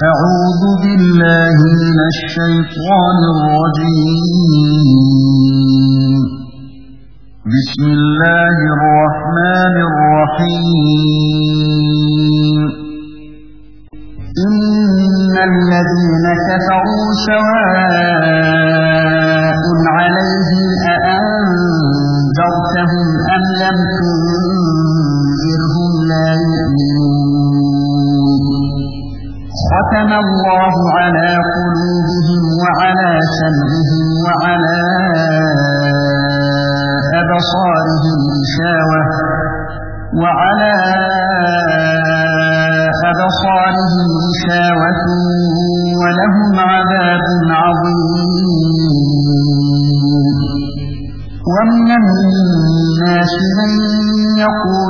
أعوذ بالله من الشيطان الرجيم. بسم الله الرحمن الرحيم. إن الذين كفروا سواء عليهم أأنذرتهم أم لم تنذرهم ختم الله على قلوبهم وعلى سمعهم وعلى أبصارهم غشاوة وعلى أبصارهم غشاوة ولهم عذاب عظيم. ومن الناس من يقول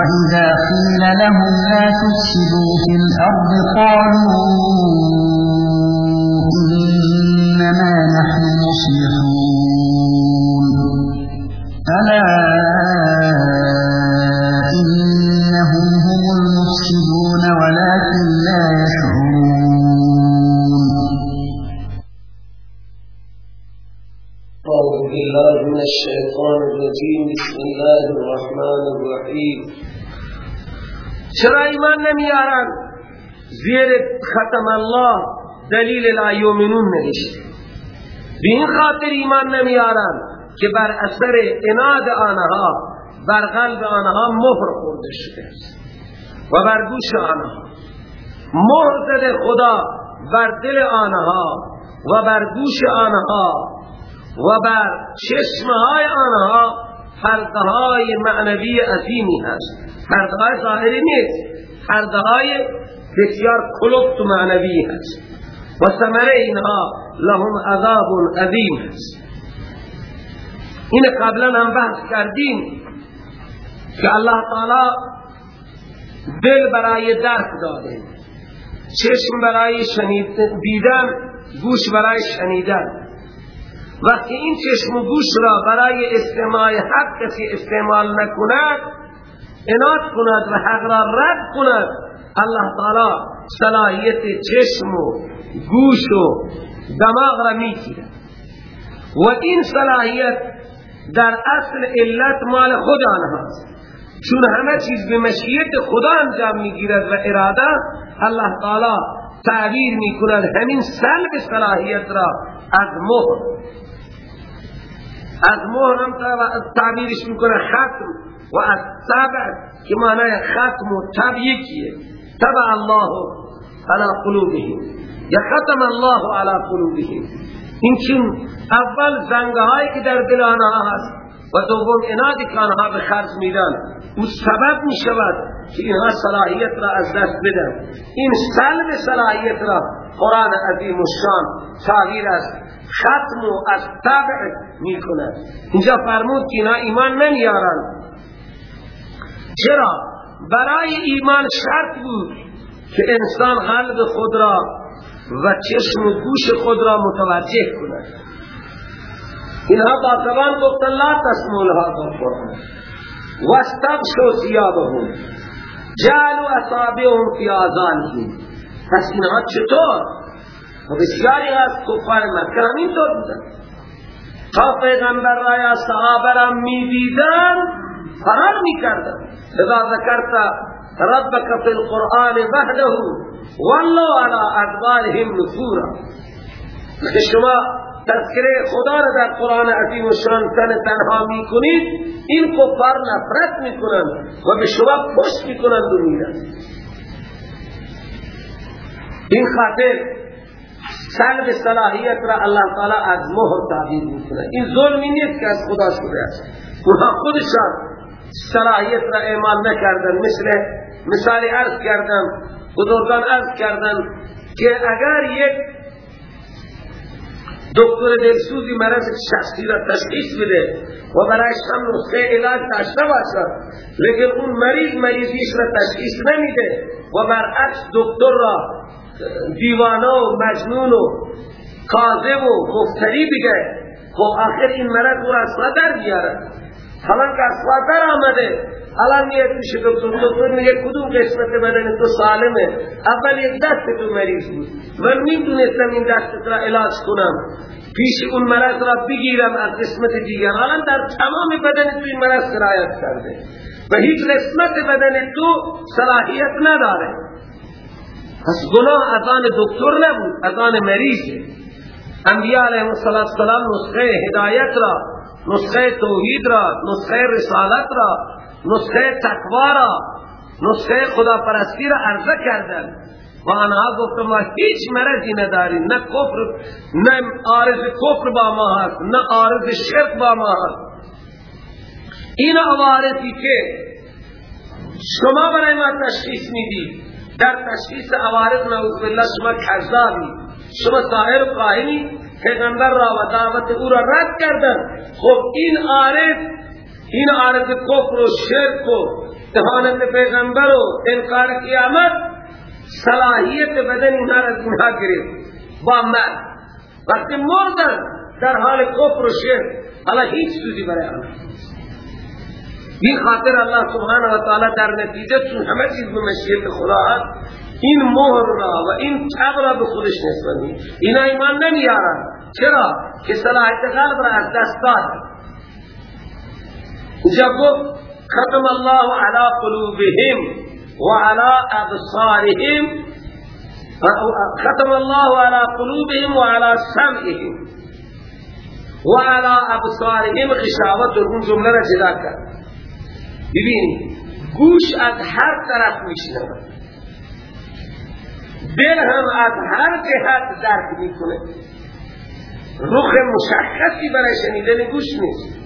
وإذا قيل لهم لا تفسدوا في الأرض قالوا چرا ایمان نمیارن؟ زیر ختم الله دلیل لا یومنون به این خاطر ایمان نمیارن که بر اثر اناد آنها بر قلب آنها مهر خورده شده و بر گوش آنها. مهر زده خدا بر دل آنها و بر گوش آنها و بر چشمهای آنها پردهای معنوی عظیمی هست. پردهای ظاهری نیست. پردهای بسیار کلفت و معنوی هست. و ثمره اینها لهم عذاب عظیم هست. این قبلا هم بحث کردیم که الله تعالی دل برای درک داده. چشم برای شنید دیدن گوش برای شنیدن. وقتی این چشم و گوش را برای استعمال حق کسی استعمال نکند انات کند و حق را رد کند الله تعالی صلاحیت چشم و گوش و دماغ را می‌گیرد. و این صلاحیت در اصل علت مال خود آنهاست چون همه چیز به مشیت خدا انجام می‌گیرد و اراده الله تعالی تعبیر می‌کند همین سلب صلاحیت را از مهر. از مهر هم تعبیرش می‌کنه ختم و از تبع که معنی ختم و تب یکیه. تبع الله على قلوبهم. یا ختم الله على قلوبهم. این چون اول زنگهایی که در دل آنها هست. و دوم انادی که آنها به خرج میدن. او سبب می شود که اینها صلاحیت را از دست بدن. این سلب صلاحیت را قرآن عظیم و شان تغییر است ختم و از طبع می کند اینجا فرمود که اینا ایمان نمیارن چرا؟ برای ایمان شرط بود که انسان قلب خود را و چشم و گوش خود را متوجه کند. اینها با زبان گفتن لا تسمو لها بالقرآن واستغشوا ثيابهم. جعلوا أصابعهم في آذانهم. پس اینها چطور؟ و بسیاری از کفار مکه همینطور بودن. تا پیغمبر را یا صحابه را فرار می کردن اذا ذکرت ربك في القرآن وحده والله على ادبارهم نفورا. شما تذکره خدا را در قرآن عظیم و شان تن تنها می کنید این کفار نفرت می کنند و به شما پشت می کنند و میرن این خاطر سلب صلاحیت را الله تعالی از مهر تعبیر می‌کنه این ظلمی نیست که از خدا شده است. اونها خودشان صلاحیت را اعمال نکردن مثل مثالی عرض کردم بزرگان عرض کردن که اگر یک دکتر دلسوزی مرض شخصی را تشخیص بده و برایش هم نسخه علاج داشته باشد. لیکن اون مریض مریضیش را تشخیص نمیده و برعکس دکتر را دیوانه و مجنون و کاذب و مفتری بگه خب آخر این مرض او را اصلا در بیاره حالا که اصلا در آمده الان میاد پیش دکتر دکتر میگه کدوم قسمت بدن تو سالمه اول یک دست تو مریض بود من می‌دونستم این دست را علاج کنم پیش اون مرض را بگیرم از قسمت دیگر الان در تمام بدن تو این مرض سرایت کرده و هیچ قسمت بدن تو صلاحیت نداره پس گناه از دکتر نبود از آن مریض انبیاء علیه السلام نسخه هدایت را نسخه توحید را نسخه رسالت را نسخه تقوا را نسخه خدا پرستی را عرضه کردن. و آنها گفتن ما هیچ مرضی نداریم نه کفر نه عارض کفر با ما هست نه عارض شرک با ما هست. این عوارضی که شما برای ما تشخیص می‌دید در تشخیص عوارض نعوذ بالله شما کذابی شما ظاهر و قائمی پیغمبر را و دعوت او را رد کردن. خب این عارض این عارض کفر و شرک و دهانت پیغمبر و انکار قیامت صلاحیت بدن اینها را اینها گرفت. با مرد وقتی مردن در حال کفر و شرک حالا هیچ سودی برای آنها این خاطر الله سبحانه و تعالی در نتیجه چون همه چیز به مشیت خدا هست این مهر را و این تب را به خودش نسبت اینا ایمان نمیارن. چرا؟ که صلاحیت قلب را از دست داد. جب ختم الله على قلوبهم وعلى ابصارهم ختم الله على قلوبهم وعلى سمعهم وعلى ابصارهم. غشاوت اون جمله را جدا کرد. ببین گوش از هر طرف میشنود. دل هم از هر جهت درک می‌کنه. رخ مشخصی برای شنیدن گوش نیست.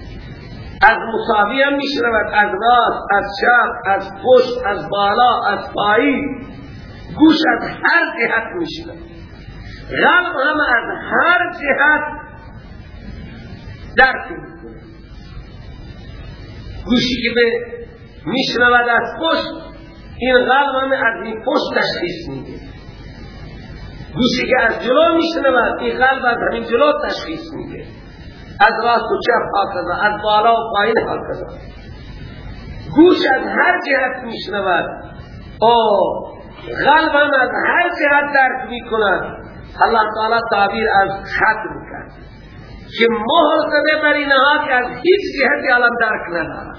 از مساوی هم میشنود. از راست از چپ از پشت از بالا از پایین. گوش از هر جهت میشنود. قلب هم از هر جهت درک می‌کنه. گوشی که به میشنود از پشت این قلب هم از این پشت تشخیص میده. گوشی که از جلو میشنود این قلب از همین جلو تشخیص میده. از راست و چپ هاکذا از بالا و پایین هاکذا گوش از هر جهت میشنود. او قلب هم از هر جهت درک می‌کند. الله تعالی تعبیر از خط می‌کرد. که مهر زده بر اینها که از هیچ جهتی علم درک ندارد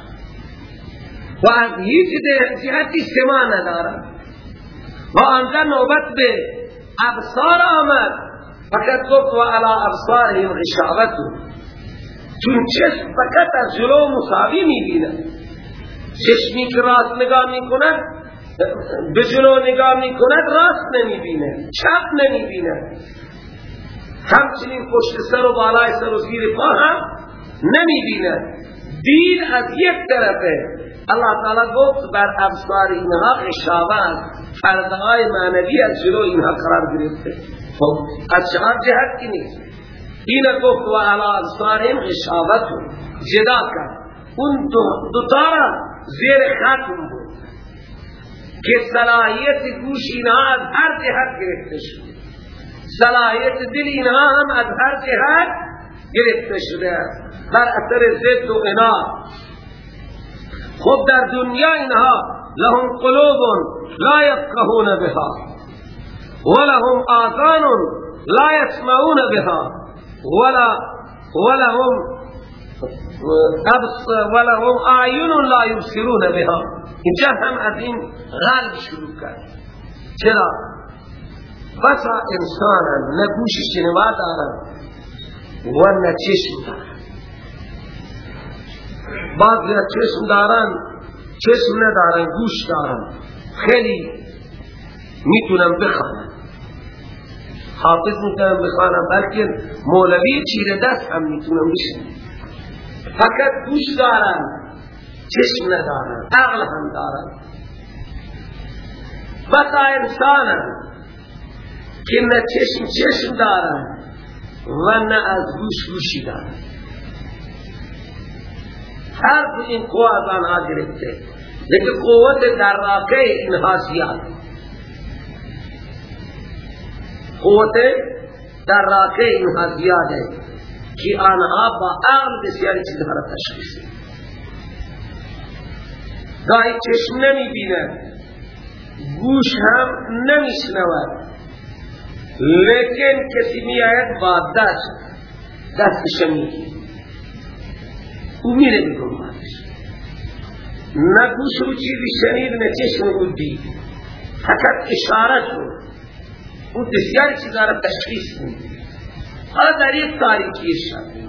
و از هیچ جهتی سما ندارد و آنجا نوبت به ابصار آمد. فقط گفت و علا ابصارهم غشاوتون چون چشم فقط از جلو مساوی می‌بیند. چشمی که راست نگاه می‌کند به جلو نگاه می‌کند راست نمی‌بیند. چپ نمی‌بیند. همچنین پشت سر و بالای سر و زیر پا هم نمی‌بیند. دین از یک طرفه. الله تعالی گفت بر ابصار اینها اشابه فردهای معنوی از جلو اینها قرار گرفته. خب از چهار جهت کی نیست. این گفت و علا ابصارهم غشاوت جدا کرد. اون دو تارا زیر ختم بود. که صلاحیت گوش اینها از هر جهت گرفته شد صلاحیت دل اینها هم از هر جهت گرفته شده. بر اثر زد و انا خب در دنیا اینها لهم قلوب لا يفقهون بها ولهم آذان لا يسمعون بها ولا ولهم ولهم اعین لا یبصرون بها اینجا هم از این غلب شروع کرد. چرا؟ بسا انسانا نه گوش شنوا دارن و نه چشم دارن بعضی چشم دارن چشم ندارن گوش دارن. خیلی می‌تونن بخوانن حافظ می‌تونم بخوانم بلکه مولوی چیره دست هم می‌تونم بشنم فقط گوش دارن چشم ندارن عقل هم دارن. بسا انسانن که نه چشم چشم دارن و نه از گوش گوشی دارن. هر این قوة از آنها گرفته. لیکن قوت در راقع اینها زیاد. قوت در راقع اینها زیاده که آنها با عقل بسیاری چیزها را تشخیص گاهی چشم نمی بیند گوش هم نمی شنود لیکن کسی می آید با دست دست میگی او میره بیرون نه گوش رو چیزی شنید نه چشم رو دید. فقط اشاره شد او بسیاری چیزا را تشخیص میده حالا در یک تاریکی شد.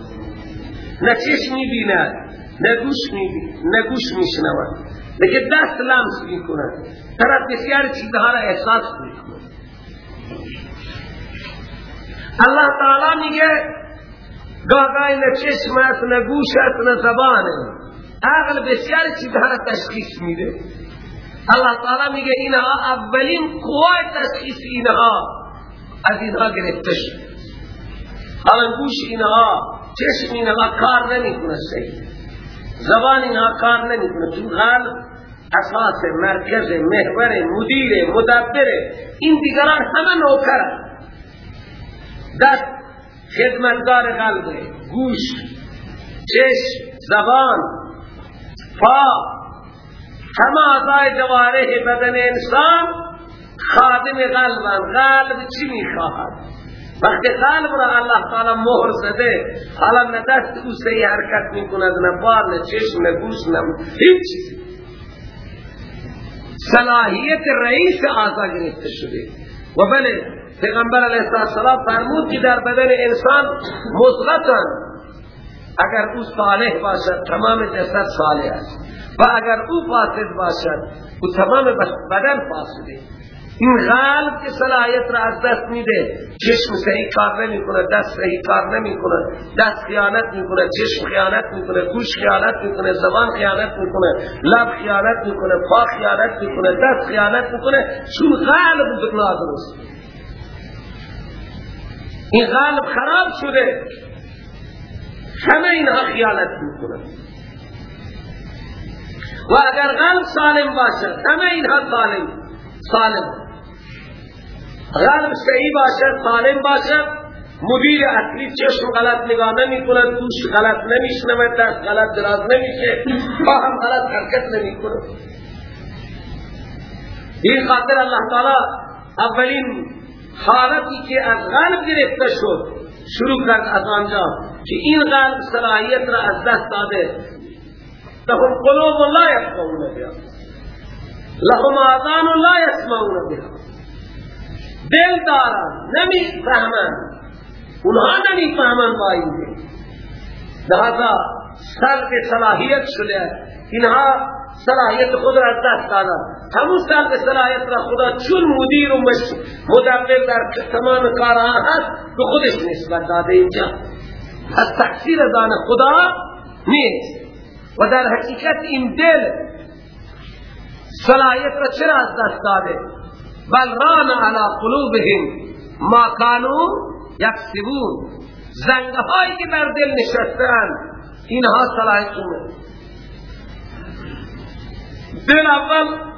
نه چشم می‌بیند. نه گوش می‌بیند نه گوش میشنود. لیکن دست لمس می‌کند؟ طرف بسیار چیزها را احساس می‌کند. الله تعالی میگه گاهی نه چشم است نه گوش است نه زبان عقل بسیار چیزها را تشخیص میده. الله تعالی میگه اینها اولین قوای تشخیص اینها. از اینها گرفته شد حالا گوش اینها چشم اینها کار نمی کنه صحیح زبان اینها کار نمی کنه چون قلب اساس مرکز محور مدیر مدبر. این دیگران همه نوکر دست خدمتگار قلب گوش چشم زبان پا. همه آزای جواره بدن انسان خادم قلبان قلب چی می‌خواهد؟ وقتی قلب را الله تعالی مهر زده حالا نه دست او سی حرکت می‌کند نه بار نه چشم نه گوش نه هیچ صلاحیت رئیس آزا گرفته شده. و بله پیغمبر علیه السلام فرمود که در بدن انسان مزغتن اگر او صالح باشد تمام جسد صالح است. و اگر او فاسد باشد او تمام بدن فاسده. این قلب که صلاحیت را از دست میده چشم صحیح کار نمی کنه دست صحیح کار نمی کنه دست خیانت می کنه چشم خیانت می کنه گوش خیانت می کنه زبان خیانت می کنه لب خیانت می کنه پا خیانت می کنه دست خیانت می کنه چون قلب نادرست. این قلب خراب شده. همه اینها خیانت می کنه و اگر قلب سالم باشد همه اینها سالم. سالم. غالب صحیح باشد سالم باشد. مدیر اصلی چشم غلط نگاه نمی کند گوش غلط نمی شنود دست غلط دراز نمیشه. با هم غلط حرکت نمی کند این خاطر الله تعالی اولین حالتی که از غالب گرفته شد شروع کرد از آنجا که این غالب صلاحیت را از دست داده. لهم قلوب لا يفقهون بها. لهم آذان لا يسمعون بها. دل دارن نمی فهمن اونها نمی فهمن با این لہذا سلب صلاحیت شده. اینها صلاحیت خود را از دست دادن همون سلب صلاحیت را خدا چون مدیر و مدبر در تمام کارها هست به خودش نسبت داده اینجا. از تقصیر دان خدا نیست. و در حقیقت این دل صلاحیت را چرا از دست داده؟ بل ران على قلوبهم ما كانوا یکسبون. زنگه هایی که بر دل نشستن اینها صلاحیتونه. دل اول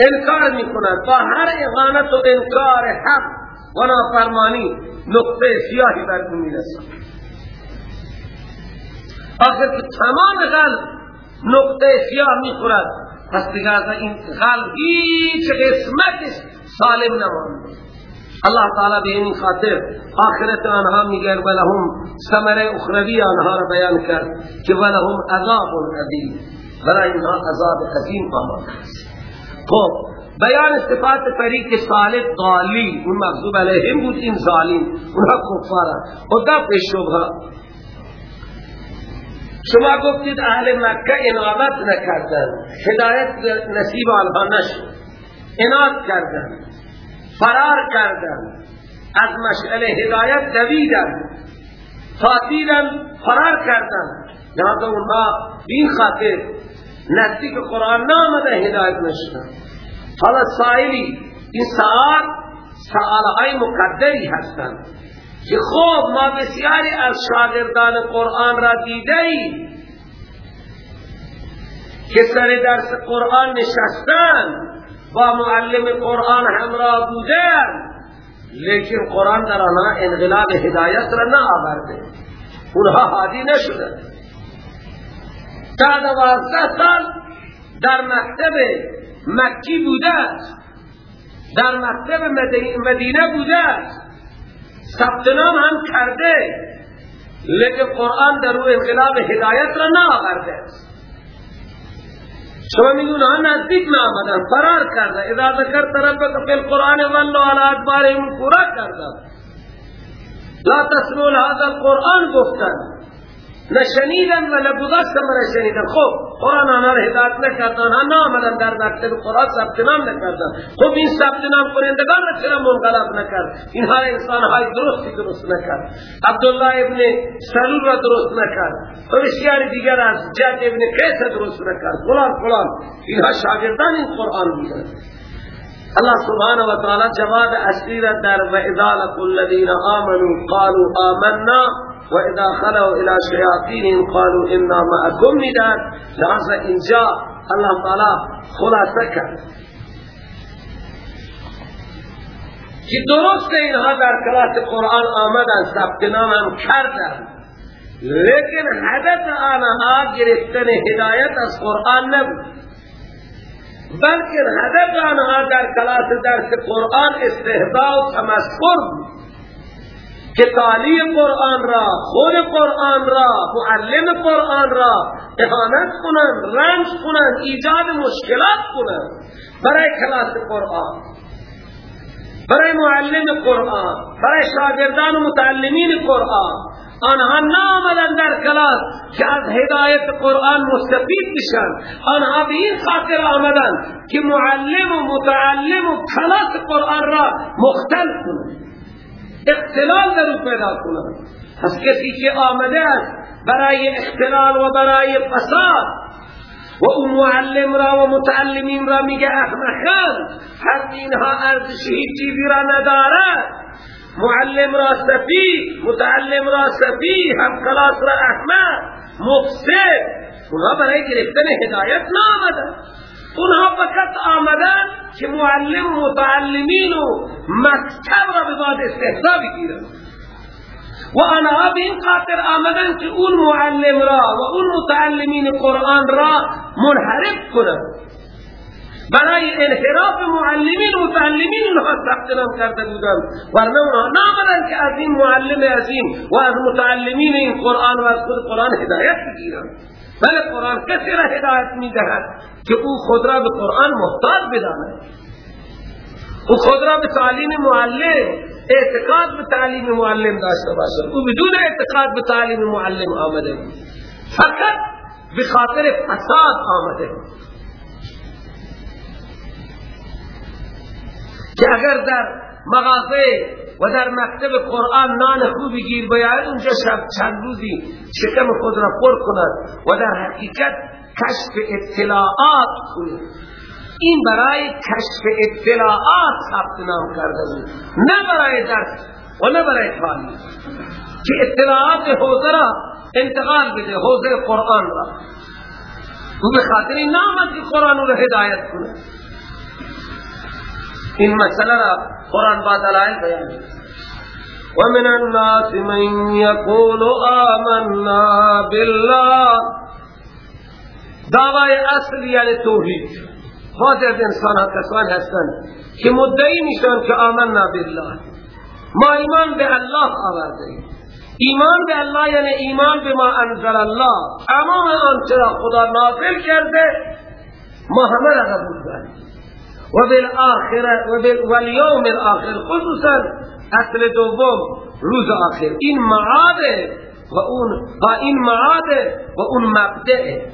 انکار می‌کنند با هر اغانت و انکار حق و نافرمانی نقطه سیاهی بر می‌رسن. آخر که تمام قلب نقطه سیاه می‌خورد. پس دیگه این قلب هیچ قسمتش سالم نمانده الله تعالی به این خاطر آخرت آنها میگه ولهم ثمره اخروی آنها را بیان کرد که ولهم عذاب عظیم برای اینها عذاب عظیم آماده است خب بیان صفات فریق صالح ضالی اون مغضوب علیهم بود این ظالم. اونها کفارا و دفع شبه شما گفتید اهل مکه انابت نکردن. هدایت نصیب آنها نشد. اناد کردن. فرار کردن. از مشعل هدایت دویدن. فاتیدن فرار کردن. لہذا اونها بین خاطر نزدیک قرآن نامده هدایت نشدن حالا سائلی این سآل سآلهای مقدری هستند که خوب ما بسیاری از شاگردان قرآن را دیده که سر درس قرآن نشستن با معلم قرآن همراه بودن لیکن قرآن در آنها انقلاب هدایت را نه آورده اونها حادی نشدن تا دوازده سال در مکتب مکی بوده در مکتب مدینه بوده ثبت نام هم کرده. لیکن قرآن در روی انقلاب هدایت را نه آورده شما میگون ها نزدیک آمدن فرار کرده اذا ذکر ربک فی القرآن ولو على ادبارهم پورا کرده لا تسمعوا هذا القرآن گفتن. نشنیدن و نگذاشتن من شنیدن. خب قرآن آنها را هدایت نکردن آنها نامدن در مکتب قرآن ثبت نام نکردن خب این ثبت نام کنندگان را چرا منقلب نکرد؟ اینها را انسان های درستی درست نکرد. عبدالله ابن سلول را درست نکرد. و بسیار دیگر از جد ابن قیس درست نکرد. فلان فلان. اینها شاگردان این قرآن بودن الله سبحانه و تعالی جواب اصلی را در و اذا لقوا الذين امنوا قالوا آمنا وإذا خلوا إلى شياطينهم قالوا إنا معكم میدن لحظة اینجا الله تعالی خلاصه کرد که درست اینها در کلاس قرآن آمدن ثبت نام هم کردن. لیکن هدف آنها گرفتن هدایت از قرآن نبود. بلکه هدف آنها در کلاس درس قرآن استهزاء و تمسخر بود. که تعلیم قرآن را خود قرآن را معلم قرآن را احانت کنند رنج کنند ایجاد مشکلات کنند برای کلاس قرآن برای معلم قرآن برای شاگردان و متعلمین قرآن. آنها نامدن در کلاس که از هدایت قرآن مستفید بشن. آنها به این خاطر آمدن که معلم و متعلم و کلاس قرآن را مختل کنند اختلال در پیدا کنند پس کسی که آمده است برای اختلال و برای فساد و اون معلم را و متعلمین را میگه احمقان هر اینها ارزش چیزی را ندارد معلم را سفی متعلم را سفی هم کلاس را احمد مفسد. اونها برای گرفتن هدایت نامده اونها فقط آمدن که معلم و متعلمین و مکتب را به بعد استحضا بگیرن. و آنها به این خاطر آمدن که اون معلم را و اون متعلمین قرآن را منحرف کنن. برای انحراف معلمین و متعلمین اونها ثبت نام کرده بودن. ورنه اونها نامدن که از این معلم عظیم و از متعلمین این قرآن و از خود قرآن هدایت بگیرن. بله قرآن کسی را هدایت می دهد که او خود را به قرآن محتاج بداند. او خود را به تعلیم معلم اعتقاد به تعلیم معلم داشته باشد. او بدون اعتقاد به تعلیم معلم آمده فقط به خاطر فساد آمده که اگر در مغازه و در مکتب قرآن نان خوبی گیر بیاید اونجا شب چند روزی شکم خود را پر کند و در حقیقت کشف اطلاعات کنید این برای کشف اطلاعات ثبت نام کرده بود. نه برای درس و نه برای تعلیم. که اطلاعات حوزه را انتقال بده حوزه قرآن را. او به خاطر این که قرآن را هدایت کنه. این مسئله را قرآن با دلائل بیان ومن الناس من يقول آمنا بالله دعوی اصل یعنی توحید. بعضی از انسان ها کسان که مدعی میشن که آمنا بالله. ما ایمان به الله آورده ایمان به الله یعنی ایمان به ما انزل الله. تمام آنچه خدا نازل کرده ما همه را قبول داریم. و بالآخرت و والیوم الاخر خصوصا اصل دوم روز آخر. این معاده و اون با این معاده و اون مبدعه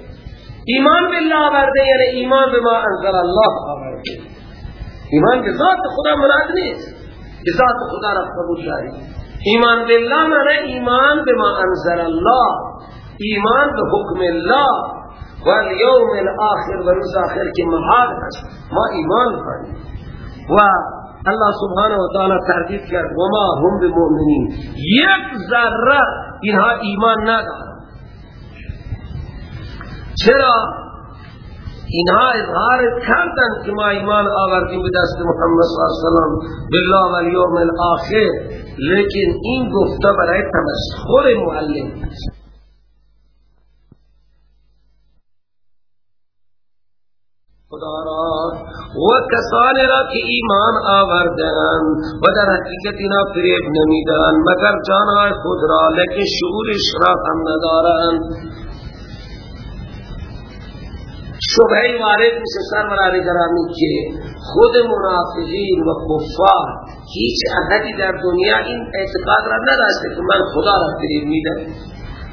ایمان بالله آورده یعنی ایمان به ما انزل الله. آورده ایمان به ذات خدا مراد نیست. به ذات خدا را قبول داری. ایمان بالله معنی ایمان به ما انزل الله. ایمان به حکم الله. و الیوم الاخر و روز آخر که محال هست. ما ایمان کنیم و الله سبحانه و تعالی تردید کرد. و ما هم بمؤمنین. یک ذره اینها ایمان ندارن. چرا؟ اینها اظهار کردن که ما ایمان آوردیم به دست محمد صلی اللہ علیہ وسلم. بالله و الیوم الاخر. لیکن این گفته برای تمسخر معلم خدا را و کسانی را که ایمان آوردن و در حقیقت اینا فریب نمیدن مگر جانهای خود را لیکن شعورش را هم ندارن شبهی وارد میشه سرورانی گرامی که خود منافقین و کفار هیچ احدی در دنیا این اعتقاد را نداشته که من خدا را فریب میدم.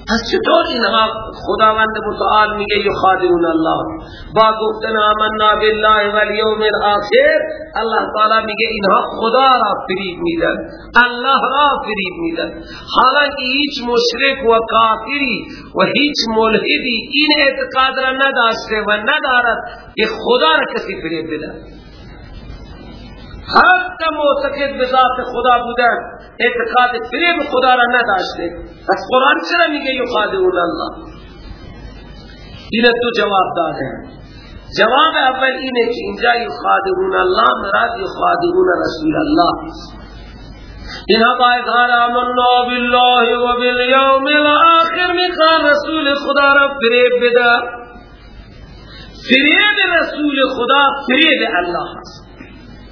پس چطور اینها خداوند متعال میگه یخادعون الله؟ با گفتن آمنا بالله و الاخر الله تعالی میگه اینها خدا را فریب میدن الله را فریب میدن. حالانکه هیچ مشرک و کافری و هیچ ملحدی این اعتقاد را نداشته و ندارد که خدا را کسی فریب بده. حتی معتقد به ذات خدا بودن. اعتقاد فریب خدا را نداشته. پس قرآن چرا میگه یخادعون الله؟ این تو جواب داده. جواب اول اینه که اینجا یخادعون الله مراد یخادعون رسول الله. اینها با اظهار آمنا بالله و بالیوم الاخر می‌خوان رسول خدا را فریب بده. فریب رسول خدا فریب الله هست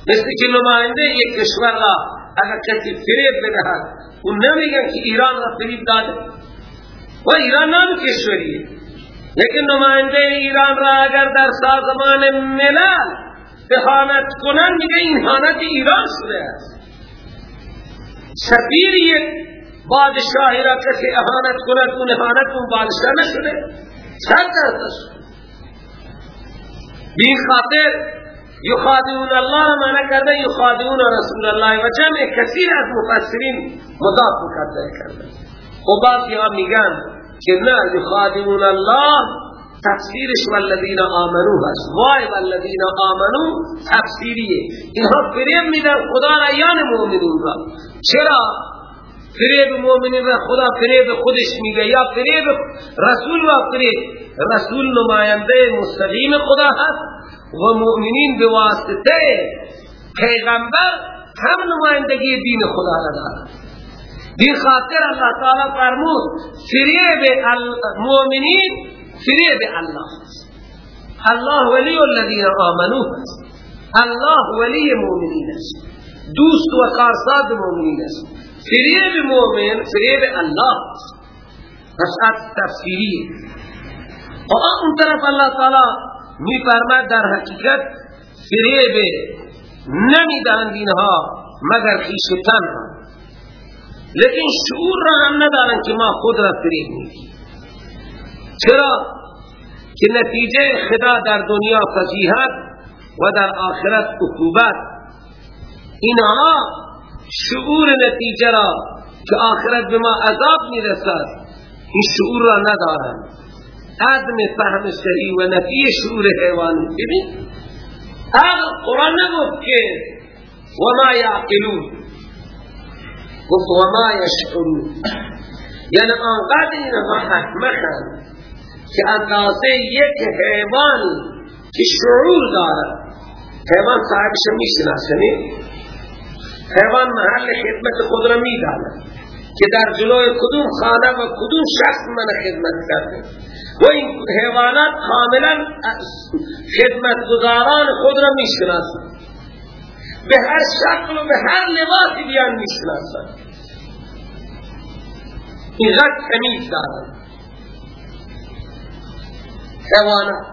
مثل که نماینده یک کشور را اگر کسی فریب بدهد اون نمیگن که ایران را فریب داده. و ایران نام کشوریه لیکن نماینده ایران را اگر در سازمان ملل احانت کنن میگه این حانت ایران شده است. سفیر یک بادشاهی را کسی احانت کند اون احانت اون بادشاه نشده. سر دست بی خاطر یخادعون الله معنی کرده یخادعون رسول الله. و جمع کثیر از مفسرین مضاف مقدر کرده و بعض ها میگن که نه یخادعون الله تفسیرش والذین آمنو هست. وای والذین آمنو تفسیریه. اینها فریب میدن خدا را یان مؤمنون را. چرا؟ فریب مؤمنین را خدا فریب خودش میده یا فریب رسول را فریب؟ رسول نماینده مستقیم خدا هست. و مؤمنین به واسطه پیغمبر هم نمایندگی دین خدا را دارد خاطر اللہ تعالی فرمود فریب المؤمنین فریب الله. الله ولی الذین آمنو الله ولی مؤمنین است. دوست و کارساد مؤمنین است. فریب مؤمن فریب الله پس تفسیری. و اون طرف اللہ تعالی می در حقیقت فریب نمی‌دهند اینها مگر خیشتن را. لیکن شعور را هم ندارن که ما خود را فریب میدیم چرا؟ که نتیجه خدا در دنیا فضیحت و در آخرت عقوبت. اینها شعور نتیجه را که آخرت به ما عذاب می‌رسد این شعور را ندارند. عدم فهم صحیح و نفی شعور حیوانی ببین اگر قرآن نگفت که وما یعقلون. گفت وما یشعرون. یعنی آنقدر اینها احمقن که اندازه یک حیوانی که شعور دارد. حیوان صاحبش می‌شناسه حیوان محل خدمت خود را می‌داند که در جلوی کدوم خانه و کدوم شخص من خدمت کرده. و این حیوانات کاملا خدمتگزاران خود را می‌شناسند. به هر شکل و به هر لباسی بیان می‌شناسند. این غد تمیز دارند حیوانات.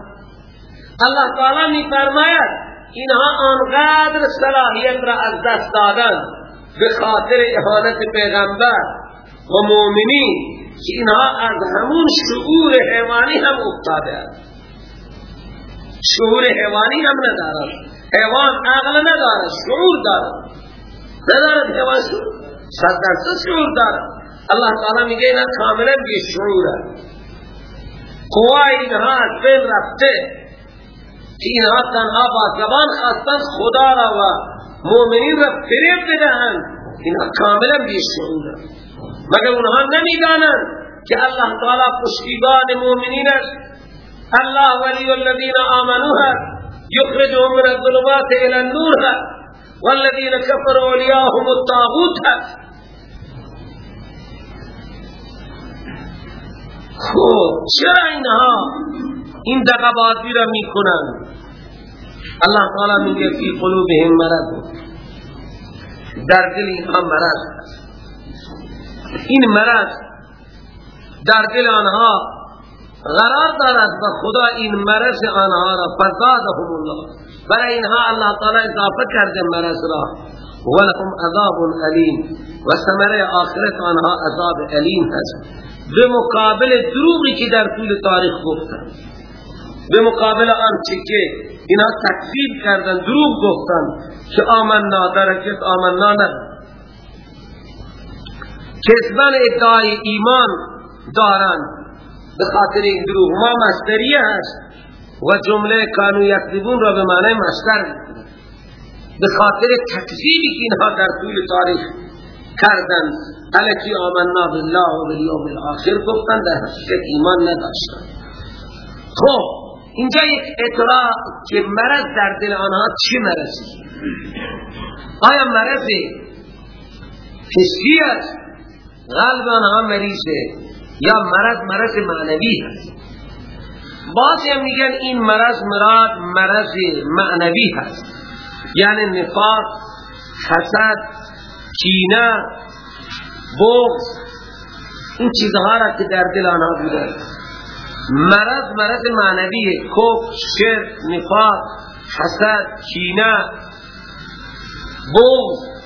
الله تعالی می فرماید اینها آنقدر صلاحیت را از دست دادن به خاطر احانت پیغمبر و مؤمنین که اینها از همون شعور حیوانی هم افتاده شعور حیوانی هم ندارد حیوان عقل نداره شعور داره. نداره حیوان شعور. صد شعور داره. الله تعالی میگه اینا کاملا بی شعوره قوای اینها از بین رفته. که اینها تنها با زبان خواستن خدا را و مؤمنین را فریب بدهند اینها کاملا بی شعوره مگر اونها نمیدانند که الله تعالی پشتیبان مؤمنین است. الله ولی الذین آمنوها یخرجهم من الظلمات إلى النور والذین كفروا اولیاءهم الطاغوت خب چرا اینها این دقباتی را میکنن الله تعالی میگه فی قلوبهم مرض. در دل اینها مرض این مرض در دل آنها قرار دارد و خدا این مرض آنها را فزادهم الله برای اینها الله تعالی اضافه کرده مرض را. ولهم عذاب علیم و ثمره آخرت آنها عذاب علیم هست. به مقابل دروغی که در طول تاریخ گفتن. به مقابل آنچه که اینا تکذیب کردن دروغ گفتن که آمنا درکت آمنا نه کسبن ادعای ایمان دارن به خاطر این دروغ ما مستریه هست و جمله کانو یکذبون را به معنی مستر به خاطر تکذیبی که اینها در طول تاریخ کردن الکی آمنا بالله و بالیوم الاخر گفتن در حقیقت ایمان نداشتن خب اینجا یک اطلاع که مرض در دل آنها چه مرضی؟ آیا مرض حسی است؟ قلب آنها مریضه. یا مرض مرض معنوی هست. بعضی هم میگن این مرض مراد مرض معنوی هست. یعنی نفاق حسد کینه بغض. این چیزها را که در دل آنها بوده مرض مرض معنویه کف شرک نفاق حسد کینه بغض.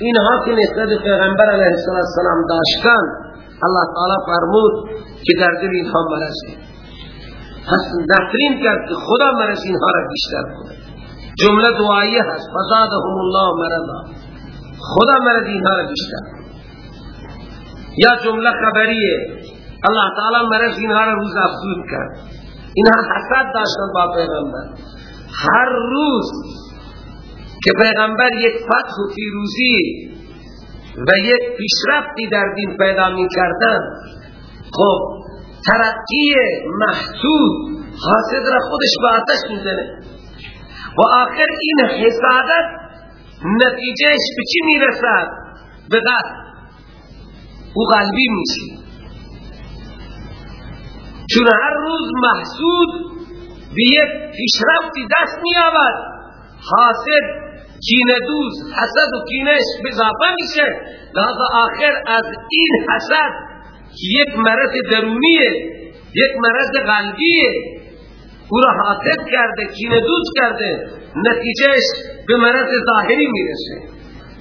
اینها که نسبت پیغمبر علیه السلام داشتن الله تعالی فرمود که در دل اینها مرضه پس نفرین کرد که خدا مرض اینها را بیشتر کنه. جمله دعایه هست. فزادهم الله مرضا. خدا مرض اینها را بیشتر یا جمله خبریه. الله تعالی مرض اینها را روز افزود کرد. اینها حسد داشتن با پیغمبر. هر روز که پیغمبر یک فتح و فیروزی و یک پیشرفتی در دین پیدا می کردن خب ترقی محسود حاسد را خودش به آتش می‌زنه. و آخر این حسادت نتیجهش به چی می‌رسد؟ به او قلبی میشه چون هر روز محسود به یک پیشرفتی دست میابد حاسد کینه دوز حسد و کینش بزافه میشه. لحظه آخر از این حسد یک مرض درونیه یک مرض قلبیه او را حاسد کرده کینه دوز کرده نتیجهش به مرض ظاهری می‌رسه.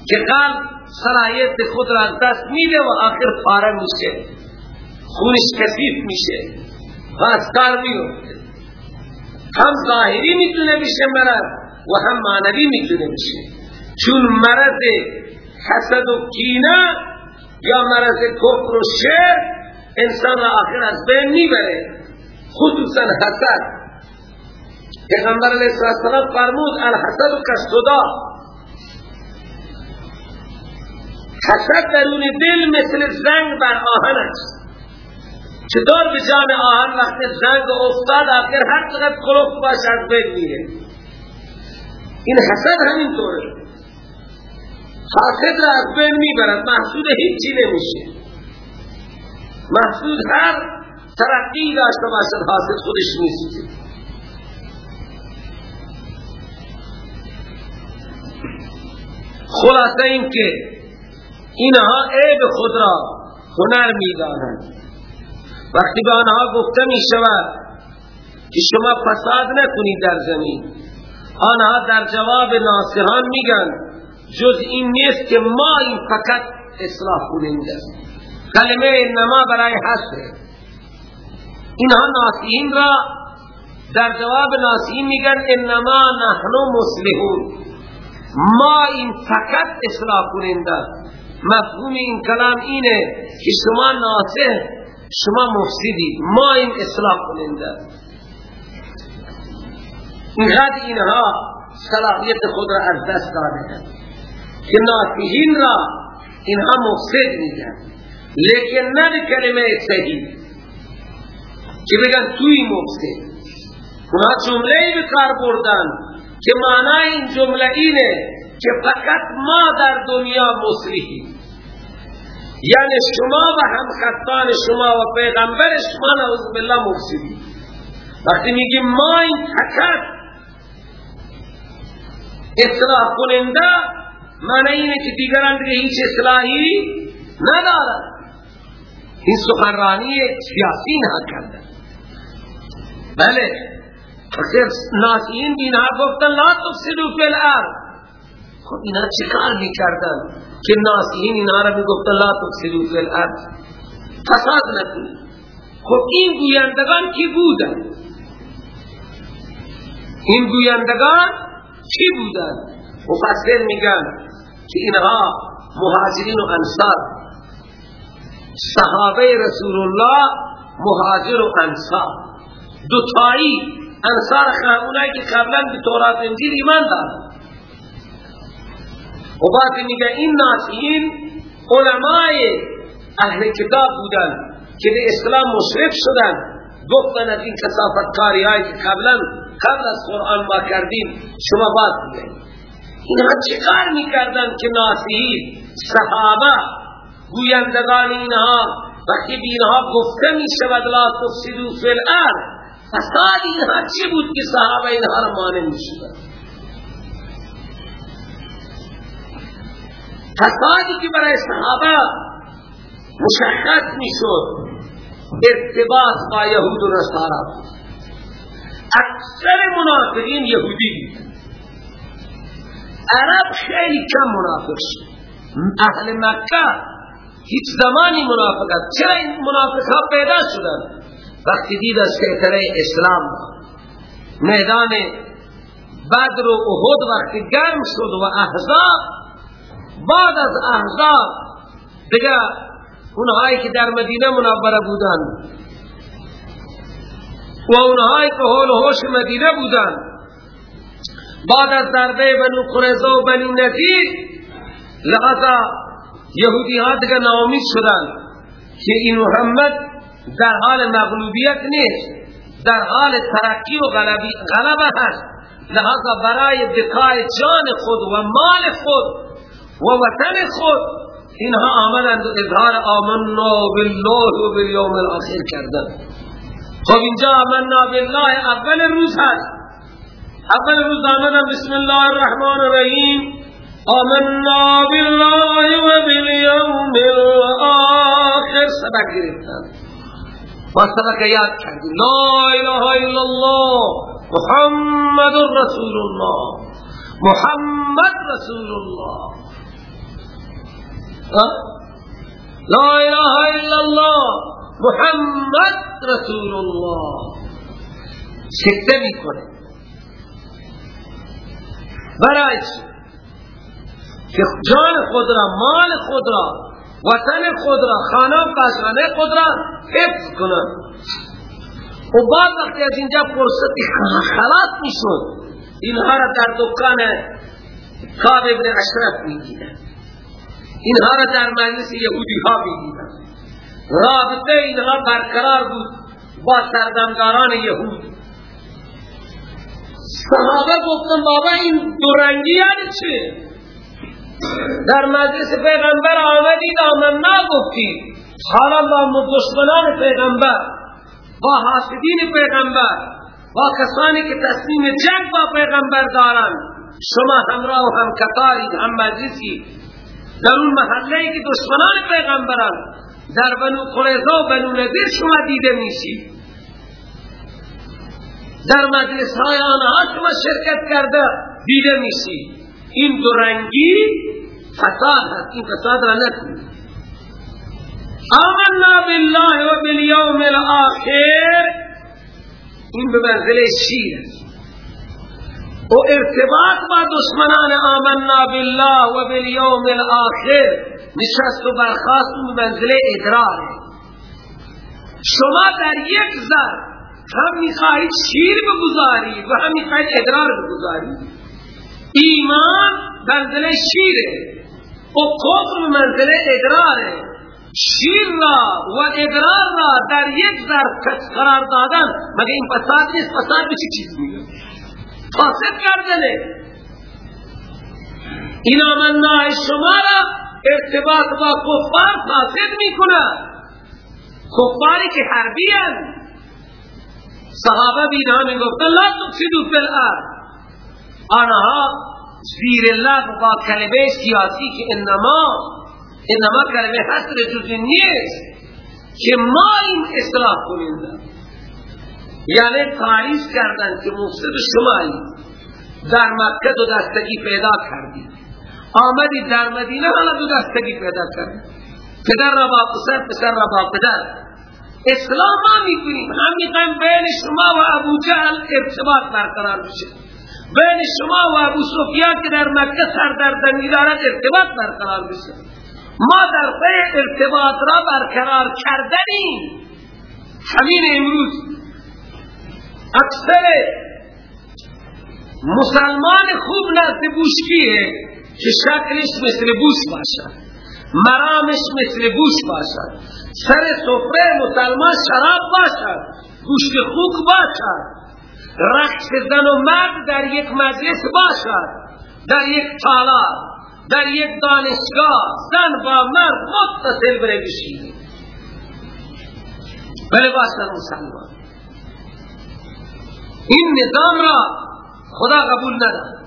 که قلب صلاحیت خود را دست میده و آخر پاره میشه. خونش کثیف میشه و از کار میفته هم ظاهری می‌تونه بشه مرض و هم معنوی می‌تونه بشه. چون مرض حسد و کینه یا مرض کفر و شر انسان آخر از بین می‌بره. خصوصا حسد. پیغمبر علیه السلام فرمود الحسد و کسودا حسد درون دل مثل زنگ بر آهن است. چطور به جان آهن وقت زنگ افتاد آخر هر چقدر کلوف باش از بین میره. این حسد همین طوره. حاسد را از بین می‌برد. محسود هیچی نمیشه. محسود هر ترقی داشته باشد حاسد خودش نیست. خلاصه این که اینها عیب خود را هنر می دانند وقتی به آنها گفته می شود که شما فساد نکنید در زمین. آنها در جواب ناصحان میگن جز این نیست که ما این فقط اصلاح کنیم کلمه نما برای حسر اینها ناصحین را در جواب ناسین میگن انما نحن مسلمون ما این فقط اصلاح کننده مفهوم این کلام اینه که شما ناسه شما مفسدی. ما این اصلاح کننده اینقدر اینها صلاحیت خود را از دست داده که ناسیین را اینها مفسد میگن. لیکن نه کلمه صحیح. که بگن توی مفسد. اونا جمله به کار بردن که معنای این جمله اینه که فقط ما در دنیا مصلحی یعنی شما و هم خطان شما و پیغمبر شما نعوذ بالله مفسدی وقتی میگیم ما این فقط اصلاح کننده معنی اینه که دیگران دیگه هیچ اصلاحی ندارد این سخنرانی سیاسی نه کرده بله خیر ناسین اینها گفتن لا تفسدو فی الارض. خب اینا چه کار می‌کردن؟ که ناسین اینها را می‌گفتن لا تفسدو فی الارض. فساد نکنی خب این گویندگان کی بودن؟ این گویندگان کی بودن؟ مفسر میگن که اینها مهاجرین و انصار. صحابه رسول الله مهاجر و انصار. دوتایی انصار خامونایی که قبلا به تورات انجیل ایمان دارن. و بعد میگه این ناسیین علمای اهل کتاب بودن که به اسلام مشرف شدن. گفتن از این کسافت کاری که قبلا قبل از قرآن ما کردیم شما باید بگید اینها چه کار می‌کردن که ناسیین صحابه گویندگان اینها وقتی اینها گفته می شود لا تفسدو فی الارض فساد اینها چی بود که صحابه اینها را مانع می شدن فسادی که برای صحابه مشخص می شد ارتباط با یهود و نصارا اکثر منافقین یهودی. عرب خیلی کم منافق شد. اهل مکه هیچ زمانی منافقت چرا این منافق ها پیدا شدن؟ وقتی دید از سیطره اسلام میدان بدر و احد وقتی گرم شد و احزاب بعد از احزاب دیگه اونهایی که در مدینه منوره بودن و اونهایی که حول حوش مدینه بودن. بعد از ضربه بنو قرزه و بنو نذیر لحظا یهودی ها دیگه ناامید شدن که این محمد در حال مغلوبیت نیست در حال ترقی و غلبه هست. لحظا برای بقای جان خود و مال خود و وطن خود اینها آمدند و اظهار آمنا بالله و بالیوم الاخر کردن خب اینجا آمنا بالله اول روز هست. اول روز آمدن بسم الله الرحمن الرحیم. آمنا بالله و بالیوم الاخر سبق گرفتن واسطه که یاد کردی لا اله الا الله محمد رسول الله محمد رسول الله لا اله الا الله محمد رسول الله. سکته می‌کنه. برای که جان خود را مال خود را وطن خود را خانه کاشانه خود را حفظ کنند و بعد وقتی از اینجا فرصتی خلاص می‌شد. اینها را در دکان کاب ابن اشرف میگیدن اینها را در مجلس یهودی ها میگیدن رابطه اینها برقرار بود با سردمداران یهود. صحابه گفتن بابا این دو رنگی یعنی چه در مجلس پیغمبر آمدید آمنا گفتید حالا با دشمنان پیغمبر با حاسدین پیغمبر با کسانی که تصمیم جنگ با پیغمبر دارند شما همراه و هم کتارید هم مجلسی. در اون محله که دشمنان پیغمبران در بنو قریظه و بنو نذیر شما دیده میشید در مجلس های آنها شما شرکت کرده دیده میشید این دو رنگی فساد هست. این فساد را نکنید آمنا بالله و بالیوم الاخر این به منزل شیر و ارتباط با دشمنان آمنا بالله و بالیوم الاخر نشست و برخواست به منزل ادرار. شما در یک زر هم می‌خواهید شیر بگذارید و هم می‌خواهید ادرار بگذارید ایمان منزل شیره و کفر منزل ادراره. شیر را و ادرار را در یک ظرف قرار دادن. مگه این فساد نیست؟ فساد به چی چیز میگه؟ فاسد کردنه این آمنای شما را ارتباط با کفار فاسد می‌کنه کفاری که حربی صحابه بینا می گفتن لا تفسدو فی الارض. آنها زیر الله با کلمه سیاسی که انما انما کلمه حسر جزی نیست که ما این اصلاح کننده یعنی تعریف کردن که مفسد شمایی در مکه دو دستگی پیدا کردی. آمدی در مدینه حالا دو دستگی پیدا کردی. پدر را با پسر پسر را با پدر. اسلام ما می‌کنیم هم می‌خوایم بین شما و ابو جهل ارتباط برقرار بشه بین شما و ابو سفیان که در مکه سردردنی دارد ارتباط برقرار بشه ما در پی ارتباط را برقرار کردنیم. همین امروز اکثر مسلمان خوب نزد بوشکیه که شکلش مثل بوش باشد مرامش مثل بوش باشد سر سفره مسلمان شراب باشد گوشت خوک باشد رقص زن و مرد در یک مجلس باشد در یک تالار در یک دانشگاه زن با مرد متصل بره بشید بله باشد مسلمان. این نظام را خدا قبول ندارد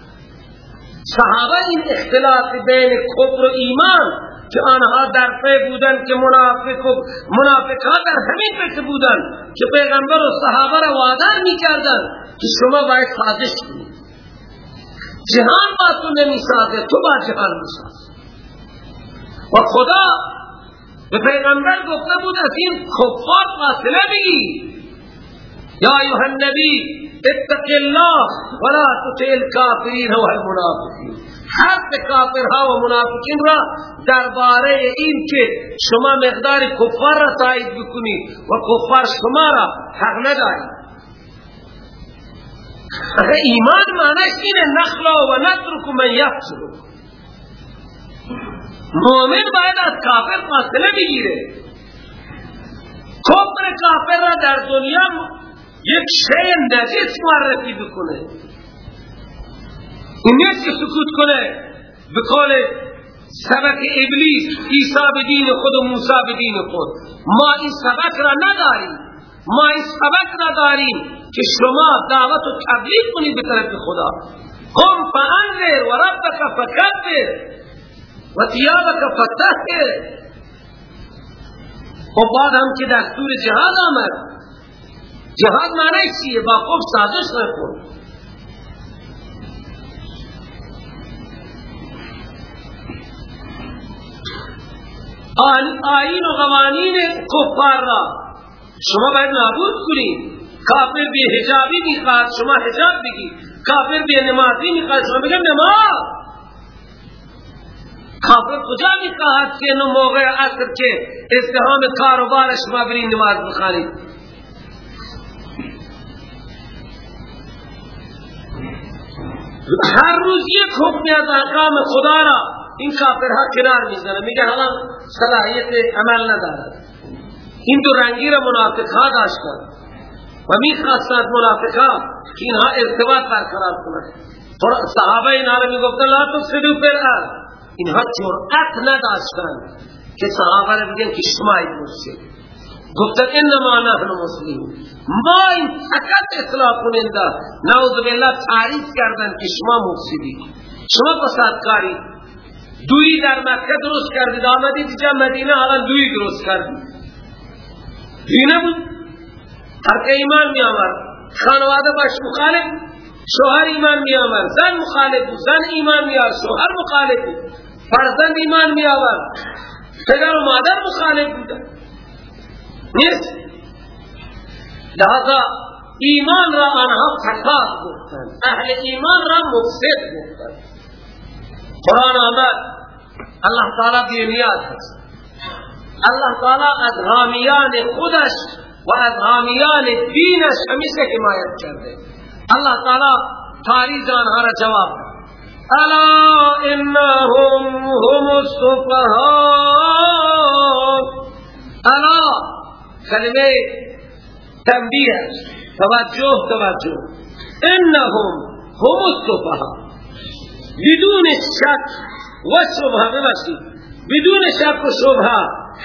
صحابه این اختلاف بین کفر و ایمان که آنها در پی بودن که منافق و منافقها در همین پی بودن که پیغمبر و صحابه را وادار می کردن که شما باید سازش کنید. جهان با تو نمی سازه تو با جهان می سازه و خدا به پیغمبر گفته بود از این کفار فاصله بگی یا ایوه النبی اتق الله ولا تطع الكافرین و المنافقین حق کافرها و منافقین را درباره این که شما مقدار کفار را تایید بکنید و کفار شما را حق ندارید ایمان معنیش اینه نخلا و نترک من یفسر مومن باید از کافر فاصله بگیره. کفر کافر را در دنیا یک شیء نجس معرفی بکنه. این نیست که سکوت کنه به قول سبک ابلیس عیسی به دین خود و موسی به دین خود. ما این سبک را نداریم. ما این سبک را داریم که شما دعوت و تبلیغ کنید به طرف خدا. قم فانذر و ربک فکبر و ثیابک فتحر و بعد هم که دستور جهاد آمد. جهاد معنی چیه؟ با خوب سازش نکن آین و قوانین کفار را شما باید نابود کنید. کافر بی حجابی می‌خواد شما حجاب بگی. کافر بی نمازی می‌خواد شما بگم نماز. کافر کجا می‌خواد که موقع اصر که ازدهام کاروبار شما برین نماز بخانید هر روز یک حکم از احکام خدا را این کافرها کنار می‌زنه میگه حالا صلاحیت عمل ندارد این دو رنگی را منافقها داشتن و می‌خواستند منافقها که اینها ارتباط برقرار کنند. صحابه اینا را می‌گفتن لا تفسدوا فی الارض. اینها جرأت نداشتن که صحابه را بگن که شما این مفسد گفتن انما نحن مسلمون. ما این فقط اصلاح کننده نعوذ بالله تعریف کردن که شما مفسدی. شما فسادکاری دوی در مکه درست کردید. آمدید جا مدینه حالا دوی درست کردید. دوی بود هر ایمان می آمد خانواده باش مخالف. شوهر ایمان می آمد زن مخالف زن ایمان می آمد شوهر مخالف فرزند ایمان می آمد پدر و مادر مخالف بودن نیست. لہذا ایمان را آنها فساد گفتن اهل ایمان را مفسد گفتن. قرآن آمد الله تعالی بینیاد هست الله تعالی از حامیان خودش و از حامیان دینش همیشه حمایت کرده. الله تعالی تاریخ آنها را جواب الا انهم هم الصفهاء الا کلمه تنبیه توجه توجه. انهم هم الصفهاء بدون شک و شبه ببخشید. بدون شک و شبه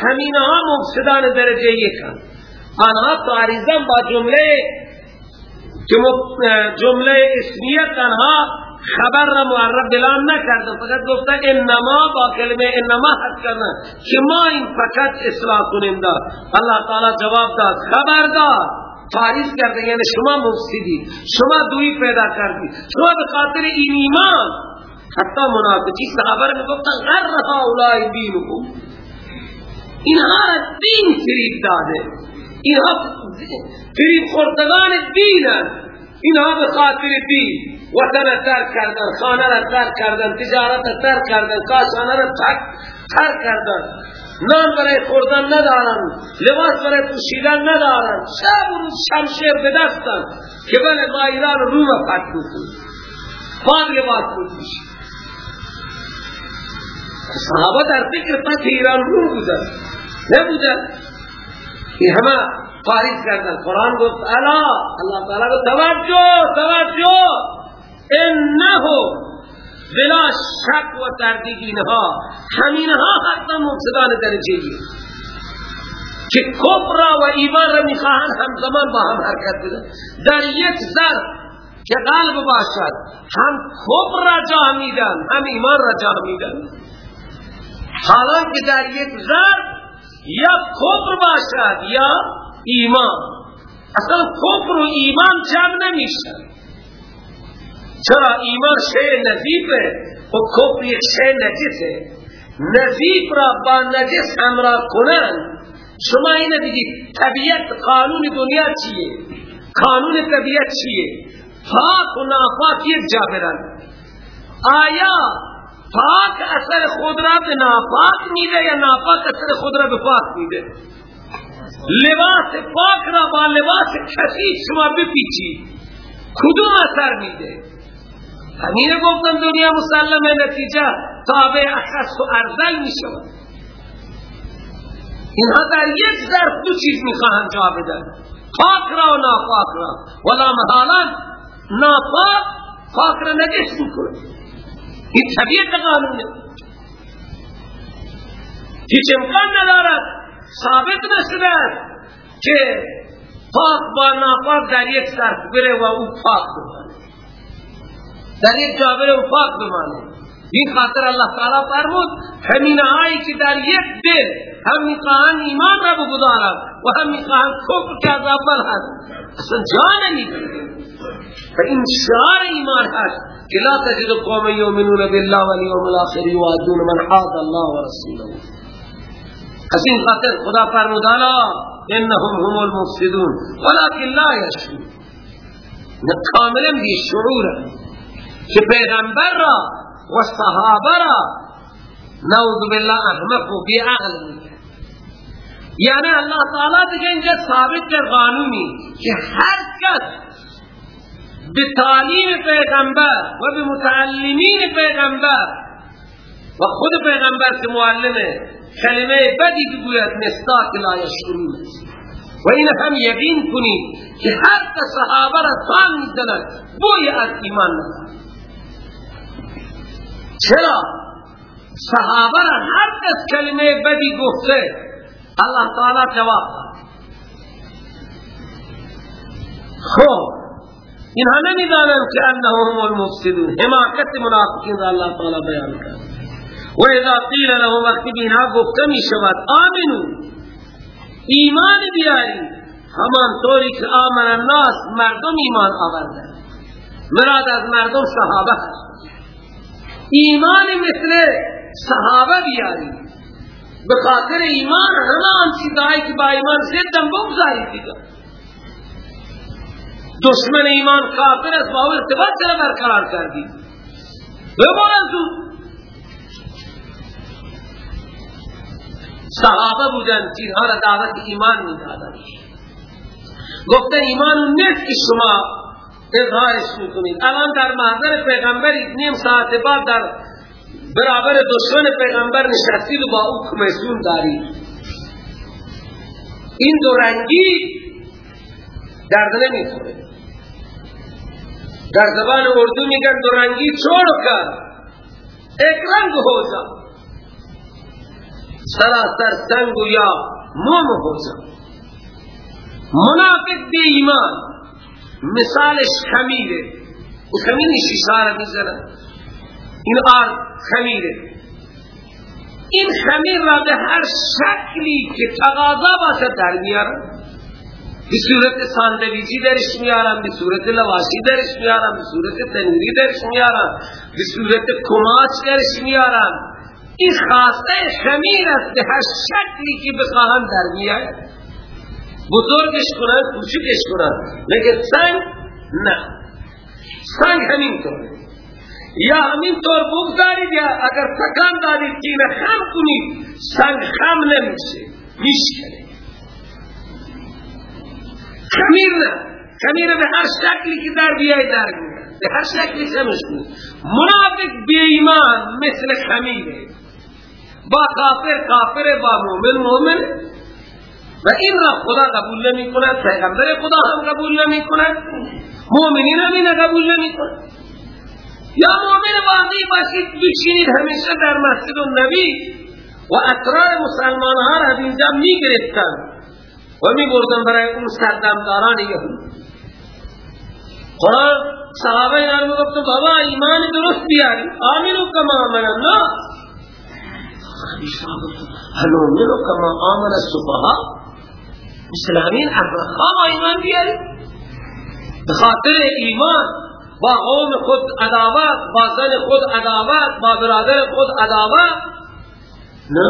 همین ها مفسدان درجه یکن آنها تعریضا با جمله جمله اسمیت آنها خبر را معرب دلان نکرده. فقط گفته انما با کلمه انما حد کرده که ما این فقط اصلاح کنیم داد. اللہ تعالی جواب داد. خبر داد. تعریض کرده. یعنی شما مفسدی. شما دوی پیدا کردی. شما به خاطر این ایمان. حتی منافقی صحابه را گفتن غرها اولای دینکم. اینها دین فریب داده. اینها فریب خورتگان دینن. اینها به خاطر دین. وطن ترک کردن خانه را ترک کردن تجارت ترک کردن کاشانه را ترک کردن. نان برای خوردن ندارن لباس برای پوشیدن ندارن. شب و روز شمشیر به دستن که بله ما ایران روم فتح کنیم پاک لباس پوشید صحابه در فکر فتح ایران روم بودن. نبودن. این همه تاریخ کردن قرآن گفت الا اللہ تعالی کو توجه توجه انه بلا شک و تردید اینها همینها حتی مفسدان درجه که کفر و ایمان را می‌خواهند همزمان با هم حرکت بدن۔ در یک ذر که قلب باشد هم کفر را جا میدن هم ایمان را جا میدن۔ حالا که در یک ذر یا کفر باشد یا ایمان. اصلا کفر و ایمان جمع نمیشه. چرا ایمان شیء نظیفه؟ و کفر یک شیء نجسه. نظیف را با نجس همراه کنن. شما اینه دیدید طبیعت قانون دنیا چیه؟ قانون طبیعت چیه؟ پاک و ناپاک یک جا آیا پاک اثر خود را به ناپاک میده یا ناپاک اثر خود را به پاک میده؟ لباس پاک را با لباس کسی شما بپیچی کدوم اثر میده؟ همین گفتم دنیا مسلمه نتیجه تابع اخص و ارزل می‌شود. اینها در یک ظرف دو چیز می‌خواهند جا بدن. پاک را و ناپاک را. ولا محالا ناپاک پاک را نجس می‌کنه. این طبیعت قانونه. هیچ امکان ندارد ثابت نشده که پاک با ناپاک در یک ظرف بره و او پاک بمانه در یک جا بره و پاک بمانه این خاطر الله تعالی فرمود همین آئی که در یک دل هم می‌خواهن ایمان را بگذارن و هم می‌خواهن کفر که از اول هست. اصلا جا نمیده و این شعار ایمان هست که لا تجد قوم یؤمنون بالله والیوم الاخر یوادون من حاد الله ورسوله از این خاطر خدا فرمودانا انهم هم المفسدون ولكن لا يشعرون کاملا بی شعور که پیغمبر را و صحابه را نعوذ بالله احمق و بی یعنی اللہ تعالی دیگه اینجا ثابت در قانونی که هر کس به تعلیم پیغمبر و به پیغمبر. و خود پیغمبر که معلمه کلمه بدی بگوید مستاق لا یشکرون و این هم یقین کنید که کس صحابه را تان میزند بوی از ایمان ندارد چرا؟ صحابه را هر کس کلمه بدی گفته الله تعالی جواب خب اینها نمی‌دانند که انهم المفسدون. حماقت منافقین را الله تعالی بیان کرد. و اذا قیل لهم وقتی بینا گفته می شود آمنو ایمان بیاری همان طوری که آمن الناس مردم ایمان آورده مراد از مردم صحابه ایمان مثل صحابه بیاری به خاطر ایمان همه آن چیزهایی که با ایمان زدن بگذاری دیگه. دشمن ایمان کافر است با ارتباط چرا برقرار کردی. بمان از صحابه بودن اینها را دعوت ایمان می‌دادن گفته ایمان نیست که شما اظهارش می‌کنید. الان در محضر پیغمبری نیم ساعت بعد در برابر دشمن پیغمبر نشستید و با او کمیسون دارید. این دو رنگی درد نمی‌خوره. در زبان اردو میگن دو رنگی چھوڑ کر ایک رنگ ہو جا سراسر سنگ یا موم ہو جا منافق بی ایمان. مثالش خمیره. او خمیر شیشاره می‌زنه. این آر خمیره. این خمیر را به هر شکلی که تقاضا باشه در میاره. به صورت ساندویجی درش میارم به صورت لواشی درش میارم به صورت تنوری درش میارم به صورت کماچ درش میارم این خواسته خمیر است به هر شکلی که بخواهم در میاد بزرگش کنن کوچکش کنن لیکن سنگ نه سنگ همین طور یا همین طور بگذارید یا اگر تکان دارید که خم کنید سنگ خم نمیشه میشه خمیر نه. خمیر به هر شکلی که در بیای در به هر شکلی سمش کنید منافق بی ایمان مثل خمیره با کافر کافر با مومن مومن. و این را خدا قبول نمی کند پیغمبر خدا هم قبول نمی کند. مومنین هم این قبول نمی کند. یا مومن واقعی باشید بچینید همیشه در مسجد النبی و اطراف مسلمان ها را اینجا می گرفتن. و می بردن برای اون سردمداران یهود قرآن صحابه اینا رو گفت بابا ایمان درست بیاری. آمینو کما آمن خدیشا گفت هنومنو کما آمن السفها مثل همین احمقها ایمان بیاری. بخاطر ایمان با قوم خود عداوت با زن خود عداوت با برادر خود عداوت. نه.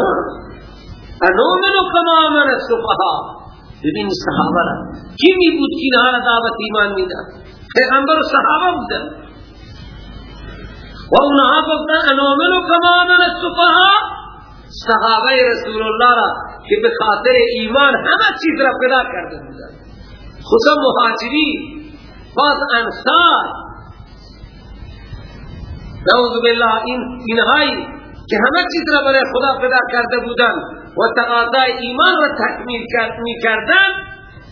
انومنو کما آمن السفها ببین صحابه را. کی می بود که اینها را دعوت ایمان می‌داد؟ پیغمبر و صحابه بودن. و اونها گفتن انومنو کما من السفها صحابه رسول الله را که به خاطر ایمان همه چیز را پیدا کرده بودن. خصوصا مهاجری باز انصار. نعوذ بالله این اینهایی که همه چیز را برای خدا پیدا کرده بودن. و تقاضای ایمان را تکمیل می کردن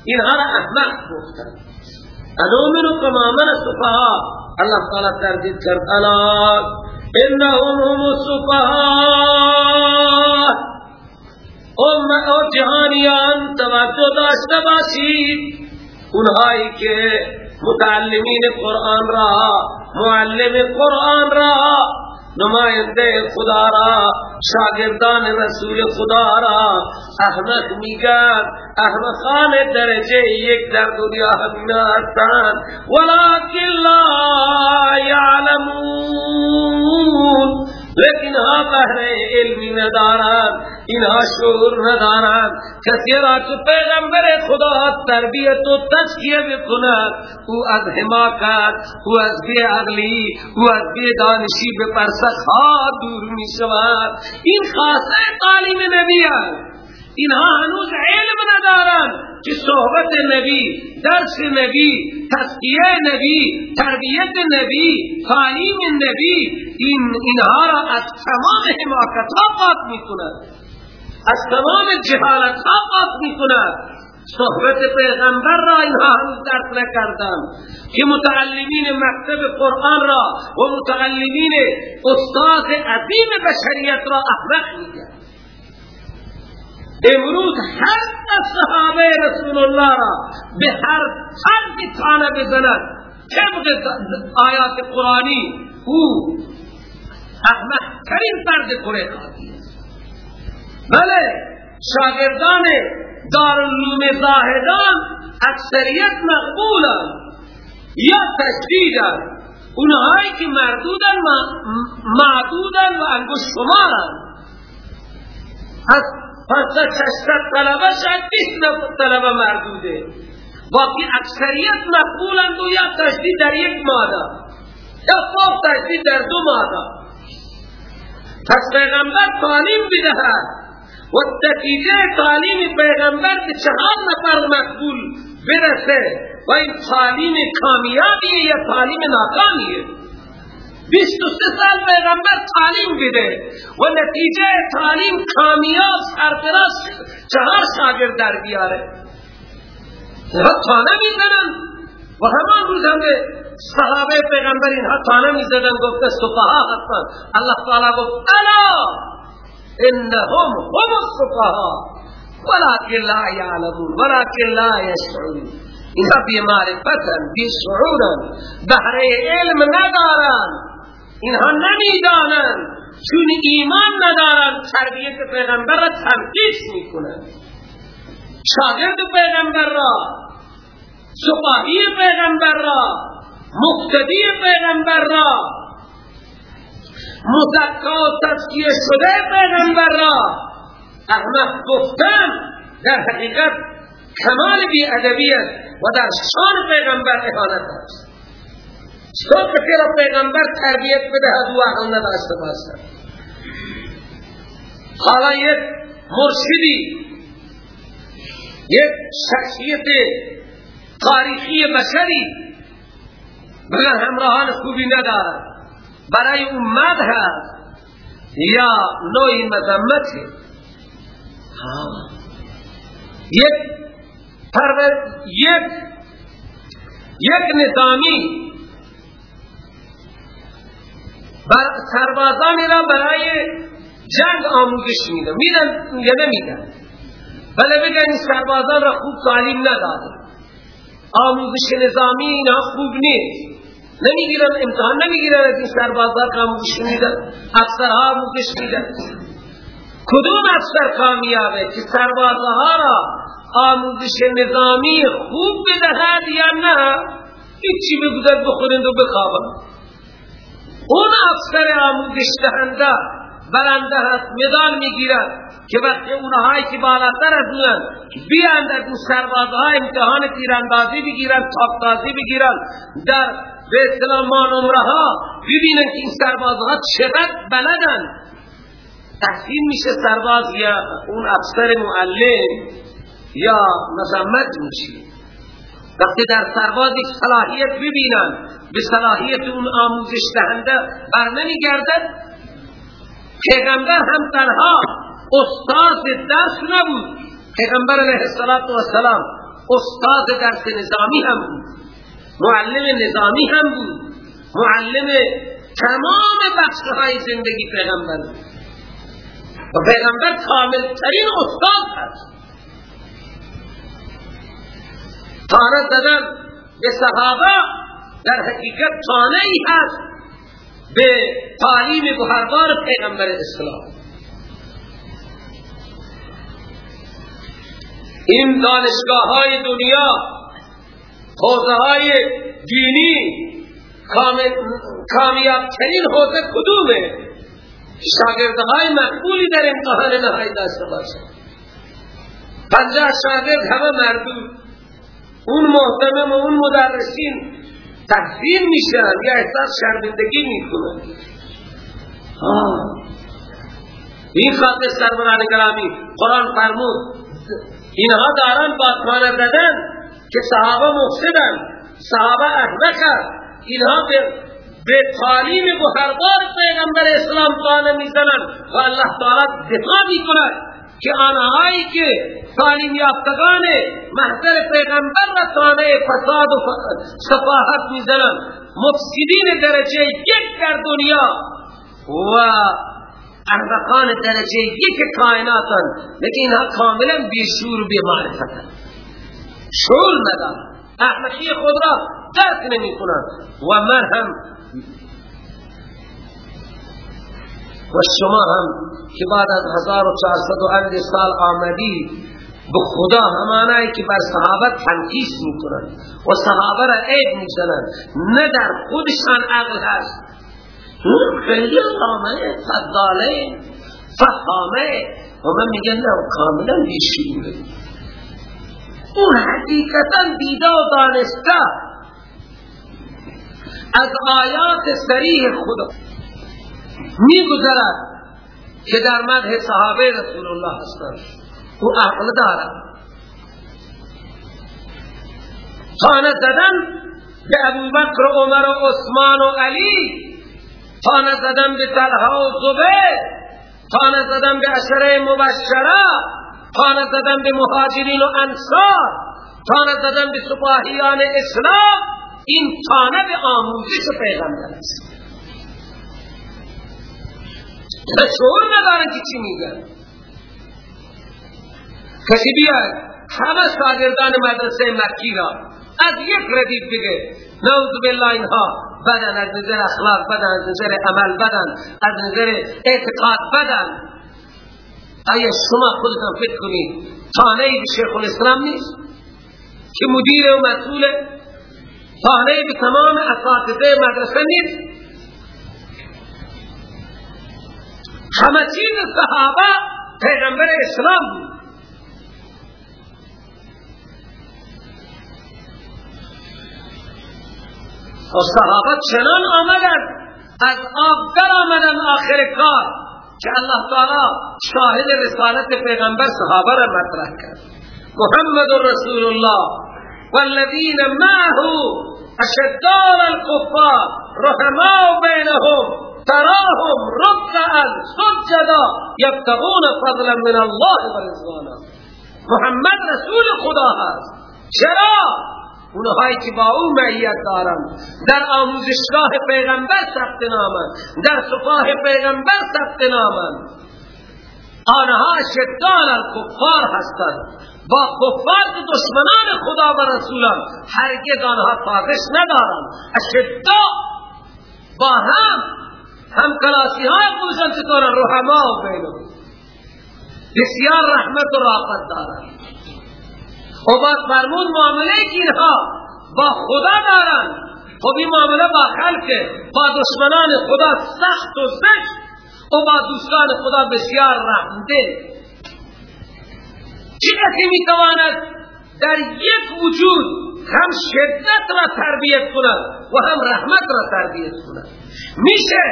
اینها را احمق گفتن. انومنو کما من صفحا اللہ تعالی تردید کرد. الا انهم هم الصفحا ام او جهانیان توجه داشته باشید. اونهایی که متعلمین قرآن را معلم قرآن را نماینده خدا را شاگردان رسول خدا را احمد میگن احمقان درجه یک در دنیا همینا هستند ولكن لا يعلمون لیکن ها بہرے علمی ندارن اینها شعور ندارن کسی را پیغمبر خدا تربیت و تشکیه بکند او از حماقت او از بی عقلی او از بی دانشی به پرسخ دور می شود این خاصه تعلیم نبی است اینها هنوز علم ندارن که صحبت نبی درس نبی تسکیه نبی تربیت نبی تعلیم نبی این اینها را از تمام حماقت ها قاط می کند از تمام جهالت ها قاط می کند صحبت پیغمبر را اینها هنوز درک نکردن که متعلمین مکتب قرآن را و متعلمین استاد عظیم بشریت را احمق میگن. امروز هر صحابه رسول الله را به هر فرد تانه بزند طبق آیات قرآنی او احمد کریم فرد کره خواهی بله شاگردان دارالعلوم زاهدان اکثریت مقبولن یا تشدیدن اونهایی که مردودن معدودن و انگوش شمارن پس ششت طلبه شاید بیست طلبه مردوده. باقی اکثریت مقبولند و یا تجدید در یک ماده. یا فوق تجدید در دو ماده. پس پیغمبر تعلیم بدهد و نتیجه تعلیم پیغمبر به چهار نفر مقبول برسه و این تعلیم کامیابیه یا تعلیم ناکامیه؟ بیست و سه سال پیغمبر تعلیم بده و نتیجه تعلیم کامیاب سرفراز چهار شاگرد در بیاره. اینها تانه می‌زنن. و همان روز هم صحابه پیغمبر اینها تانه می‌زدن. گفته سفها هستن الله تعالی گفت الا انهم هم السفها. ولكن لا يعلمون ولكن لا يشعرون اینها بی معرفتن بی شعورن بهره علم ندارن. اینها نمی‌دانن چون ایمان ندارن تربیت پیغمبر را تنقیص می‌کنن شاگرد پیغمبر را سپاهی پیغمبر را مقتدی پیغمبر را مزکا و تذکیه شده پیغمبر را احمد گفتن در حقیقت کمال بی ادبیت و در شان پیغمبر احانت است. کسی را پیغمبر تربیت بدهد و عقل نداشته باشد حالا یک مرشدی یک شخصیت تاریخی بشری مگر همراهان خوبی ندارد. برای امت هست یا نوعی مذمت. یک پرور یک یک نظامی. بر سربازانی را برای جنگ آموزش میده. میدن یا نمیدن. بله بگن این سربازان را خوب تعلیم نداده. آموزش نظامی اینا خوب نیست. نمی‌گیرن امتحان نمی‌گیرن از این سربازان که آموزش میدن. اکثر آموزش میدن. کدوم اکثر کامیابه که سربازها را آموزش نظامی خوب بدهد یا نه؟ هیچی بگذار بخورند و بخوابند. اون افسر آموزش دهنده برنده هست مدال می‌گیرد که وقتی اونهایی که بالاتر از اون بیاند از اون سربازها امتحان تیراندازی بگیرن تاپتازی بگیرن در به اسلام ما ها ببینن که این سربازها چقدر بلدن تحصیل میشه سرباز یا اون افسر معلم یا مزمت میشه وقتی در سرباز صلاحیت ببینن به صلاحیت اون آموزش دهنده بر نمی گردد پیغمبر هم تنها استاد درس نبود. پیغمبر علیه السلام استاد درس نظامی هم بود معلم نظامی هم بود معلم تمام بخشهای زندگی پیغمبر و پیغمبر کامل ترین استاد هست. تاره زدن به صحابه در حقیقت تانه ای هست به تعلیم گوهردار پیغمبر اسلام. این دانشگاه های دنیا حوزه های دینی کامیاب ترین حوزه کدومه؟ های مقبولی در امتحان نهایی داشته باشد پنجاه شاگرد همه مردود. اون محتمم و اون مدرسین. تکفیر میشن یا احساس شرمندگی می‌کنن این خاطر سروران گرامی قرآن فرمود اینها دارن باتخانه دادن که صحابه مفسدن صحابه احمقه اینها به به تعلیم بخربار پیغمبر اسلام تعالی می‌زنن و الله تعالی دفاع می‌کند. که آنهایی که تعلیم یافتگان محضر پیغمبر را تانه فساد و صفاحت می‌زنن مفسدین درجه یک در دنیا و احمقان درجه یک کائناتن لیکن اینها کاملا بیشور و بیمعرفتن شعور ندار احمقی خود را درک نمی کنن و من و شما هم که بعد از 1400 سال آمدی به خدا همانایی که بر صحابه تنقیس می‌کنن و صحابه را عیب می‌زنن نه در خودشان عقل هست. خیلی علامه فضاله فهامه و من میگن نه کاملا بیشوره او حقیقتا دیده و دانسته از آیات سریح خدا. می گذرد که در مدح صحابه رسول الله هستند. او عقل دارد. تانه زدن به ابو بکر و عمر و عثمان و علی. تانه زدن به طلحه و زبیر. تانه زدن به اشره مبشره. تانه زدن به مهاجرین و انصار. تانه زدن به سپاهیان اسلام. این تانه به آموزش پیغمبر است. شعور نداره که چی میگن. کسی بیاد همه شاگردان مدرسه مکی را از یک ردیف بگه نعوذ بالله اینها. بدن از نظر اخلاق بدن از نظر عمل بدن از نظر اعتقاد بدن. آیا شما خودتان فکر کنید تانه به شیخ الاسلام نیست؟ که مدیر و مسئول تانه به تمام اساتذه مدرسه نیست؟ همه چیز صحابه پیغمبر اسلام بود. و صحابه چنان آمدن از آب در آمدن آخر کار که الله تعالی شاهد رسالت پیغمبر صحابه را مطرح کرد. محمد رسول الله والذین معه اشدار الكفار رحماء بینهم تراهم ركعا سجدا یبتغون فضلا من الله و رضوانا. محمد رسول خدا هست. چرا؟ اونهایی که با او معیت دارن. در آموزشگاه پیغمبر ثبت نامن. در سپاه پیغمبر ثبت نامن. آنها شدان الکفار هستند. با کفار دشمنان خدا و رسولان هرگز آنها سازش ندارند. اشدا با هم هم کلاسی های بودن چطور رحمه و بینو بسیار رحمت و راقت دارن. و با فرمون معامله که با خدا دارن. خب این معامله با خلق با دشمنان خدا سخت و زشت و با دوستان خدا بسیار رحمده چه کسی می‌تواند در یک وجود هم شدت را تربیت کند و هم رحمت را تربیت کند؟ میشه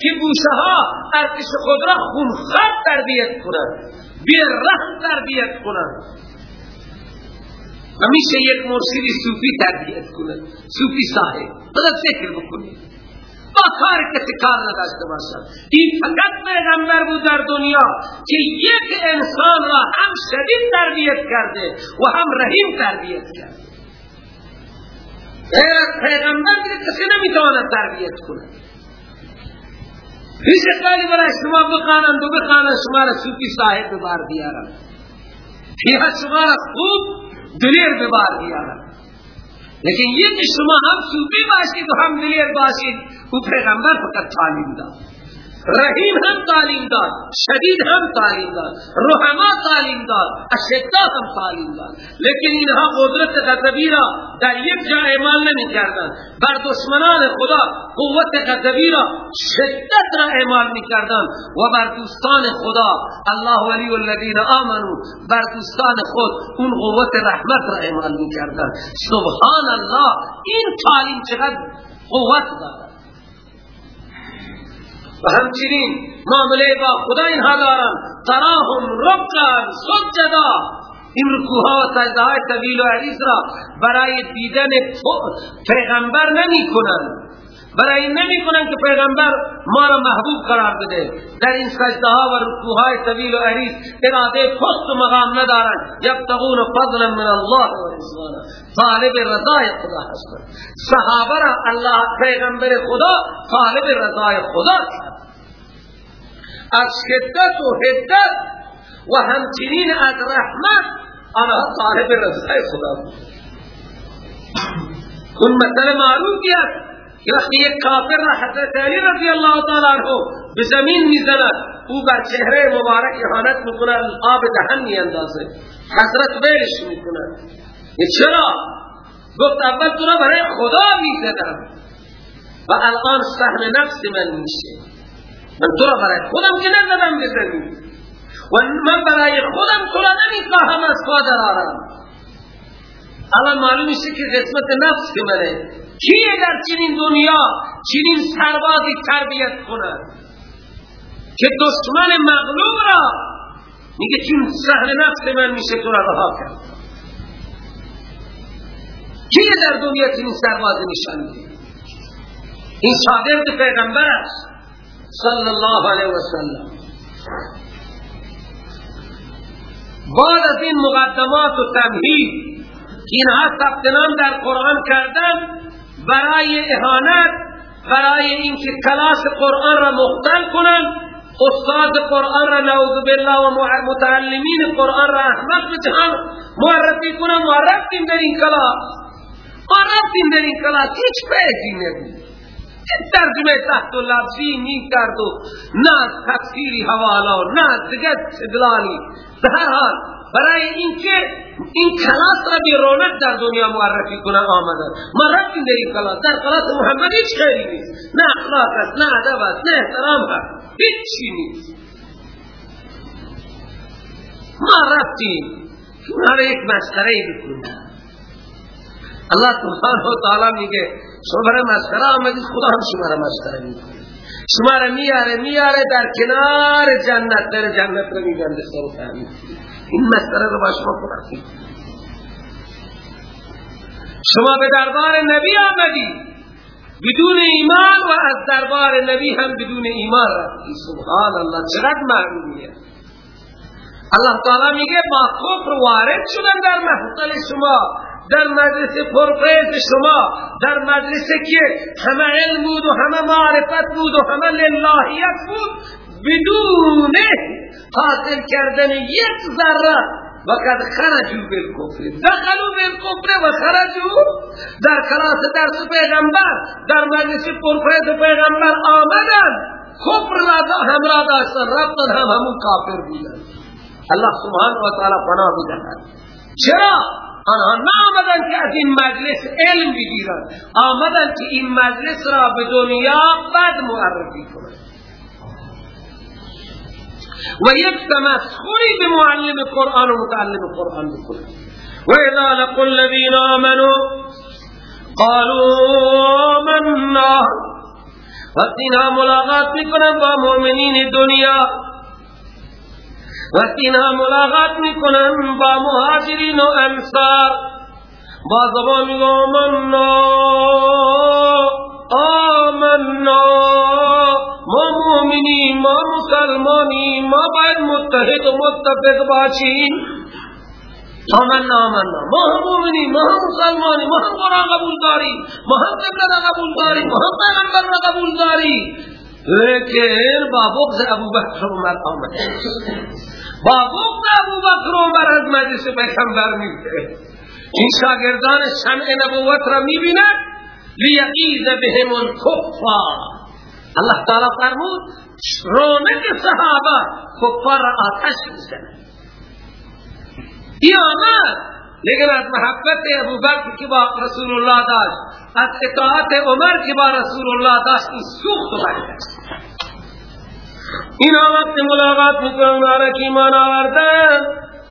که بوشه ها ارتش خود را خونخوار تربیت کنند بیر رحم تربیت کنند. و میشه یک مرشدی صوفی تربیت کنند صوفی صاحب. بذار فکر بکنید با کار کسی کار نداشته باشد این فقط پیغمبر بود در دنیا که یک انسان را هم شدید تربیت کرده و هم رحیم تربیت کرده. پیغمبر کسی نمی‌تواند تربیت کنه هیچ کاری برای شما بخانند و بخانند شما را صوفی صاحب ببار بیارن یا شما را خوب دلیر ببار بیارن لیکن یہ کہ شما هم صوفی باشید و هم دلیر باشید او پیغمبر فقط تعلیم داد. رحیم هم تعلیم داد شدید هم تعلیم داد رحما تعلیم داد اشتا هم تعلیم داد. لیکن اینها قدرت غضبی را در یک جا اعمال نمی کردن بر دشمنان خدا قوت غضبی را شدت را اعمال می کردن و بر دوستان خدا الله ولی الذین آمنو بر دوستان خود اون قوت رحمت را اعمال می کردن سبحان الله این تعلیم چقدر قوت دارد. و همچنین معامله با خدا اینها دارن تراهم رکن سجدا. این رکوها و سجده های طویل و عریض را برای دیدن پیغمبر نمی کنن برای این نمی کنن که پیغمبر ما را محبوب قرار بده. در این سجده ها و رکوهای طویل و عریض اراده پست و مقام ندارن یبتغون فضلا من الله و رضوانا طالب رضای خدا هستن صحابه را الله پیغمبر خدا طالب رضای خدا از شدت و حدت و همچنین از رحمت آنها طالب رضای خدا بود. اون مثل معروفی وقتی یک کافر را حضرت علی رضی اللہ تعالی عنہ به زمین می‌زند او بر چهره مبارک احانت می‌کنه آب دهن میاندازه حضرت ویلش می‌کنه چرا؟ گفت اول تو را برای خدا می‌زدم. و الان سهم نفس من میشه. من تو را برای خودم که نزدم بزنی و من برای خودم تو را نمی‌خواهم از پادر آرم الان معلوم میشه که قسمت نفس منه کیه در چنین دنیا چنین سربازی تربیت کنه؟ که دشمن مغلوب را میگه چون سهل نفس من میشه تو را رها کرد. کیه در دنیا چنین سربازی نشان این شاگرد پیغمبر است. صلی الله علیه وسلم. بعد از این مقدمات و تمهید اینها ثبت نام در قرآن کردن برای اهانت برای اینکه کلاس قرآن را مختل کنند استاد قرآن را نعوذ بالله و متعلمین قرآن را احمق به جهان معرفی کنند ما رفتیم در این کلاس. ما رفتیم در این کلاس. هیچ پیدی نبود. ترجمه تحت و لفظی می کرد و نه تفسیری حوالا نه دیگر استدلالی. به حال برای اینکه این کلاس را بی رونق در دنیا معرفی کنه آمده. ما رفتیم در این کلاس. در کلاس محمد هیچ خیری نیست. نه اخلاق است نه ادب است نه احترام است هیچ چی نیست. ما رفتیم. شما را یک مسخره بکنیم الله سبحانه و تعالی میگه شما برای مسخره آمدید خدا هم شما را مسخره می‌کنه. شما را میاره میاره در کنار جنت در جنت رو میگنده سر این مسخره رو با شما کنید شما به دربار نبی آمدید بدون ایمان و از دربار نبی هم بدون ایمان رفتی. سبحان الله چقدر معلومیه. الله تعالی میگه با کفر وارد شدن در محفل شما در مجلس پرفیض شما در مجلس که همه علم بود و همه معرفت بود و همه للهیت بود. بدون حاصل کردن یک ذره و قد خرجو بالکفر. دخلو بالکفر و خرجو در کلاس درس پیغمبر در مجلس پرفیض پیغمبر آمدن. کفر را همراه داشتن رفتن هم همون کافر بودن. الله سبحانه و تعالی پناه بدهد چرا؟ آنها آمدن که از این مجلس علم بگیرن. آمدن که این مجلس را به دنیا بد معرفی کنند و یک تمسخری به معلم قرآن و متعلم قرآن و اذا لقوا الذین آمنوا قالوا آمنا. وقتی اینها ملاقات میکنن با مؤمنین دنیا وقتی اینها ملاقات میکنن با مهاجرین و انصار با زبان میگو آمنا آمنا. ما مؤمنی ما مسلمانی ما باید متحد و متفق باشیم. آمنا آمنا. ما هم مؤمنی ما هم مسلمانی ما هم قرآن قبول داری ما هم قبل قبول داری ما هم پیغمبر قبول داری لیکن با بغض ابو بکر عمر آمده با بغض ابو بکر عمر از مجلس پیغمبر میگه. این شاگردان شمع نبوت را می‌بیند. لیعیز بهم الکفار. الله تعالی فرمود رونق صحابه کفار را آتش می‌زنه آمد لیکن از محبت ابو بکر که با رسول الله داشت از اطاعت عمر که با رسول الله داشت این سوخت این وقت ملاقات می‌کنن آره که ایمان آوردن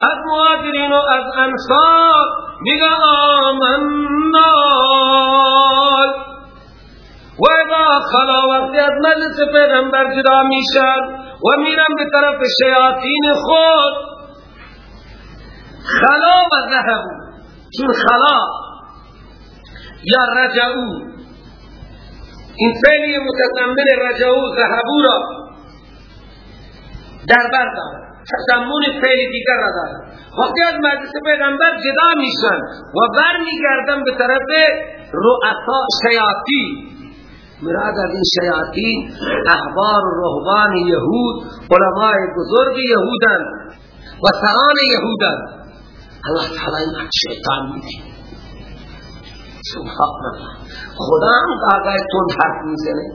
از مهاجرین و از انصار میگه آمنا. و اذا خلا وقتی از مجلس پیغمبر جدا میشن و میرن به طرف شیاطین خود. خلا و ذهبو چون خلا یا رجعو. این فعلی متضمن رجعو ذهبو را در بر دارد تسمون فعل دیگر را دارد وقتی از مجلس پیغمبر جدا میشن و بر میگردن به طرف رؤسا شیاطی مراد از این شیاطین احبار و رهبان یهود علماء بزرگ یهودن و سران یهودن. الله تعالی این شیطان میدی. سبحان الله. خدا هم آقای تون حرف می‌زنه.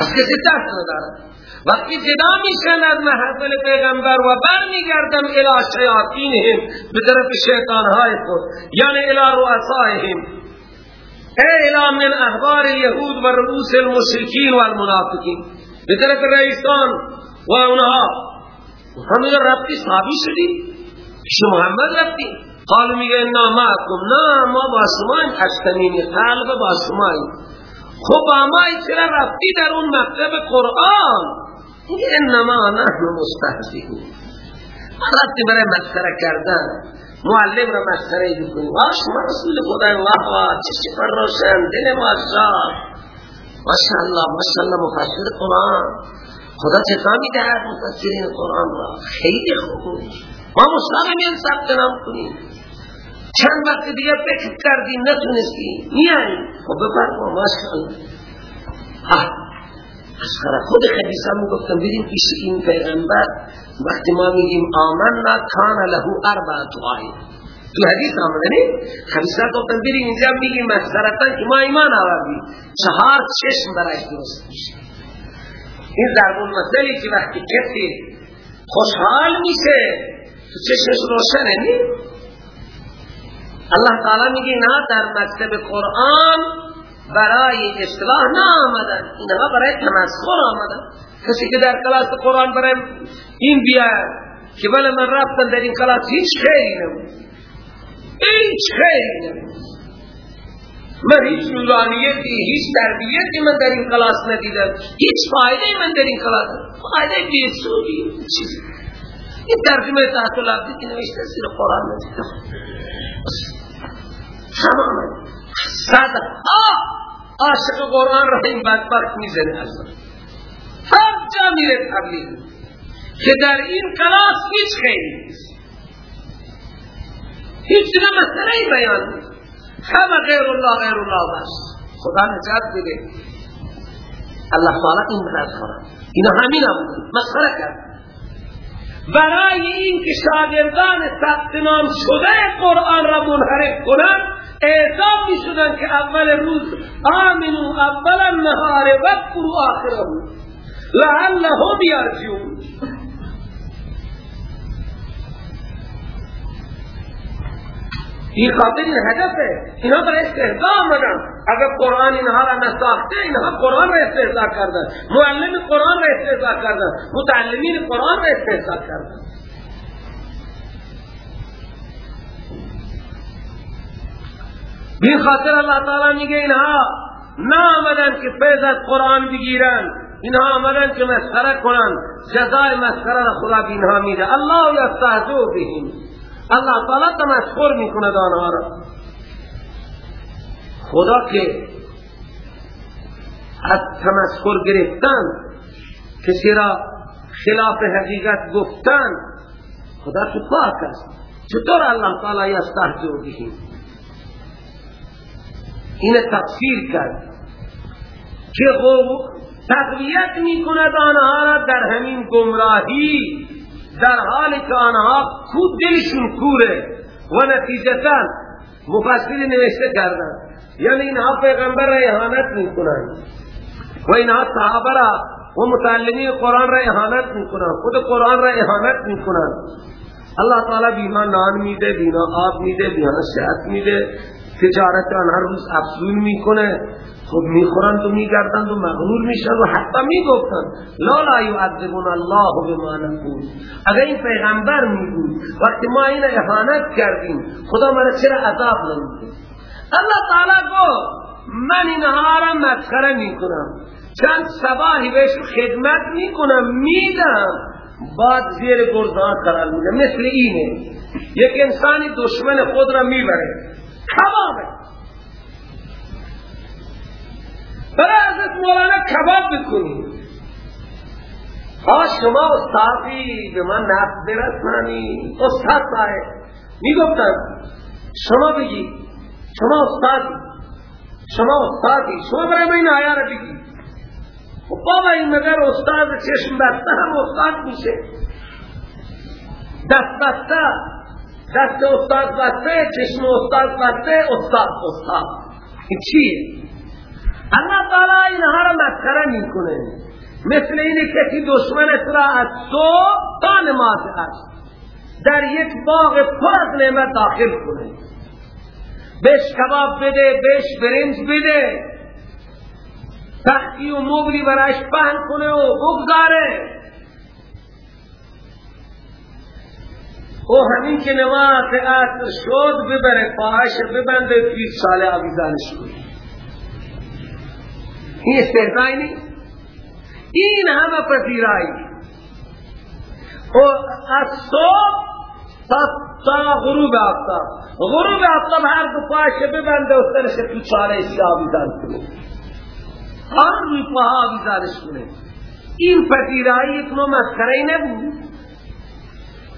از کسی ترس ندارد وقتی جدا میشن از محفل پیغمبر و برمیگردن الى شیاطینهم به طرف شیطانهای خود یعنی الى رؤسائهم الى من احبار یهود و رؤوس المشرکین و المنافقین. به طرف رئیسان و اونها. همین ربطی ثابت شدی؟ پیش محمد رفتی. قالو میگه انا معکم. نه ما با شما اشتمین قلب با شما خب اما چرا رفتی در اون مکتب قرآن؟ انما نحن مستهزئون. رفتی برای مسخره کردن. معلم را مسخره بکنی واه شما رسول خدا واه واه چه سفر روشن دل ماشا ماشاءالله ماشاءالله مفسر قرآن. خدا چه میده هر مفسرین قرآن را؟ خیلی خوب. ما مسلمین ثبت نام کنیم. چند وقت دیگه فکر کردی نتونستی میایی خب بفرما ماشاءالله. از خود خدیثه هم گفتم بریم پیش این پیغمبر وقتی ما میگیم آمنا کان له اربعت آیه تو حدیث آمده نی خدیثه گفتم بریم اینجا میگیم مخصرتا که ما ایمان آوردیم. چهار چشم برایش درست میشه. این ضربون مسئله که وقتی کسی خوشحال میشه تو چشمش روشنه نی الله تعالی میگه نه در مکتب قرآن برای اصلاح نه آمدن اینها برای تمسخر آمدن. کسی که در کلاس قرآن برای این بیاد که بله من رفتم در این کلاس هیچ خیلی نمود هیچ خیلی نمود من هیچ نورانیتی هیچ تربیتی من در این کلاس ندیدم. هیچ فایده من در این کلاس فایده بیسودی. چیزی. این ترجمه تحت لفظی که نوشته سیر قرآن ندیدم. تمام. صدها عاشق قرآن را این بدبخت می‌زنه اصلا. هر جا میره تبلیغ. که در این کلاس هیچ خیلی نیست. هیچ دیگه مسئله ای بیان همه غیر الله غیر الله بس. خدا نجات بده. الله تعالی این بلد خورد. اینا همین هم مسخره کرد. برای این که شاگردان ثبت نام شده قرآن را منحرف کنند اعتاب می شدن که اول روز آمنو اول النهار وذکروا آخره لعلهم یرجون این خاطر این هدفه. اینها برای استهزا آمدن. اگر قرآن اینها را نساخته اینها قرآن را استهزا کردن. معلم قرآن را استهزا کردن. متعلمین قرآن را استهزا کردن. بی خاطر اللہ تعالی میگه اینها نه آمدن که فیض از قرآن بگیرن اینها آمدن که مسخره کنن جزای مسخره را خدا بینها میده الله یستهزو بهم الله تعالی تمسخر می‌کنه آنها را۔ خدا که از تمسخر گرفتن کسی را خلاف حقیقت گفتن خدا تو پاک است۔ چطور الله تعالی یستهزو بهم این تفسیر کرد که تقویت می کند آنها را در همین گمراهی در حالی که آنها خود دلشون کوره و نتیجتا مفسر نوشته کردن یعنی اینها پیغمبر را احانت می کنند و اینها صحابه را و متعلمی قرآن را احانت می کنند خود قرآن را احانت می کنند اللہ تعالی بیما نان میده بینا آب میده بینا شهد میده. تجارت هر روز افزون می‌کنه. خود می‌خورند و میگردند و مغرور میشن و حتی می‌گفتند لا لا یعذبون الله بما نقول. اگر این پیغمبر میگوی وقتی ما این احانت کردیم خدا من چرا عذاب نمیده؟ الله تعالی گفت من اینها را مسخره می‌کنم. چند سباهی بهش خدمت می‌کنم میدم. بعد زیر گردان قرار میده. مثل اینه. یک انسانی دشمن خود را می‌بره. کبابه. برای حضرت مولانا کباب بکنی ها شما استادی به من نفت برسانی استاد صاحب می‌گفتن شما بگی شما استادی شما استادی شما برای من این آیا را بگی. و بابا این مگر استاد چشم بسته هم استاد میشه. دست بسته. دست استاد بسته چشم استاد بسته استاد استاد. این چیه؟ اللہ تعالی اینها را مسخره می‌کنه. مثل اینه کسی دشمن را از تو تا نماز است. در یک باغ پر از نعمت داخل کنه. بهش کباب بده بهش برنج بده. تختی و مبلی برایش پهن کنه و بگذاره. او همین که نماز عصر شد ببره پاهش ببنده پیش سال آویزانش کنه این استهزایی نیست. این همه پذیرایی. او از صبح تا غروب آفتاب غروب آفتاب هر دو پاهش ببنده و سرش تو چاره سیاه آویزان کنه. هر روی پاها آویزانش کنه. این پذیرایی یک مسخره نبود.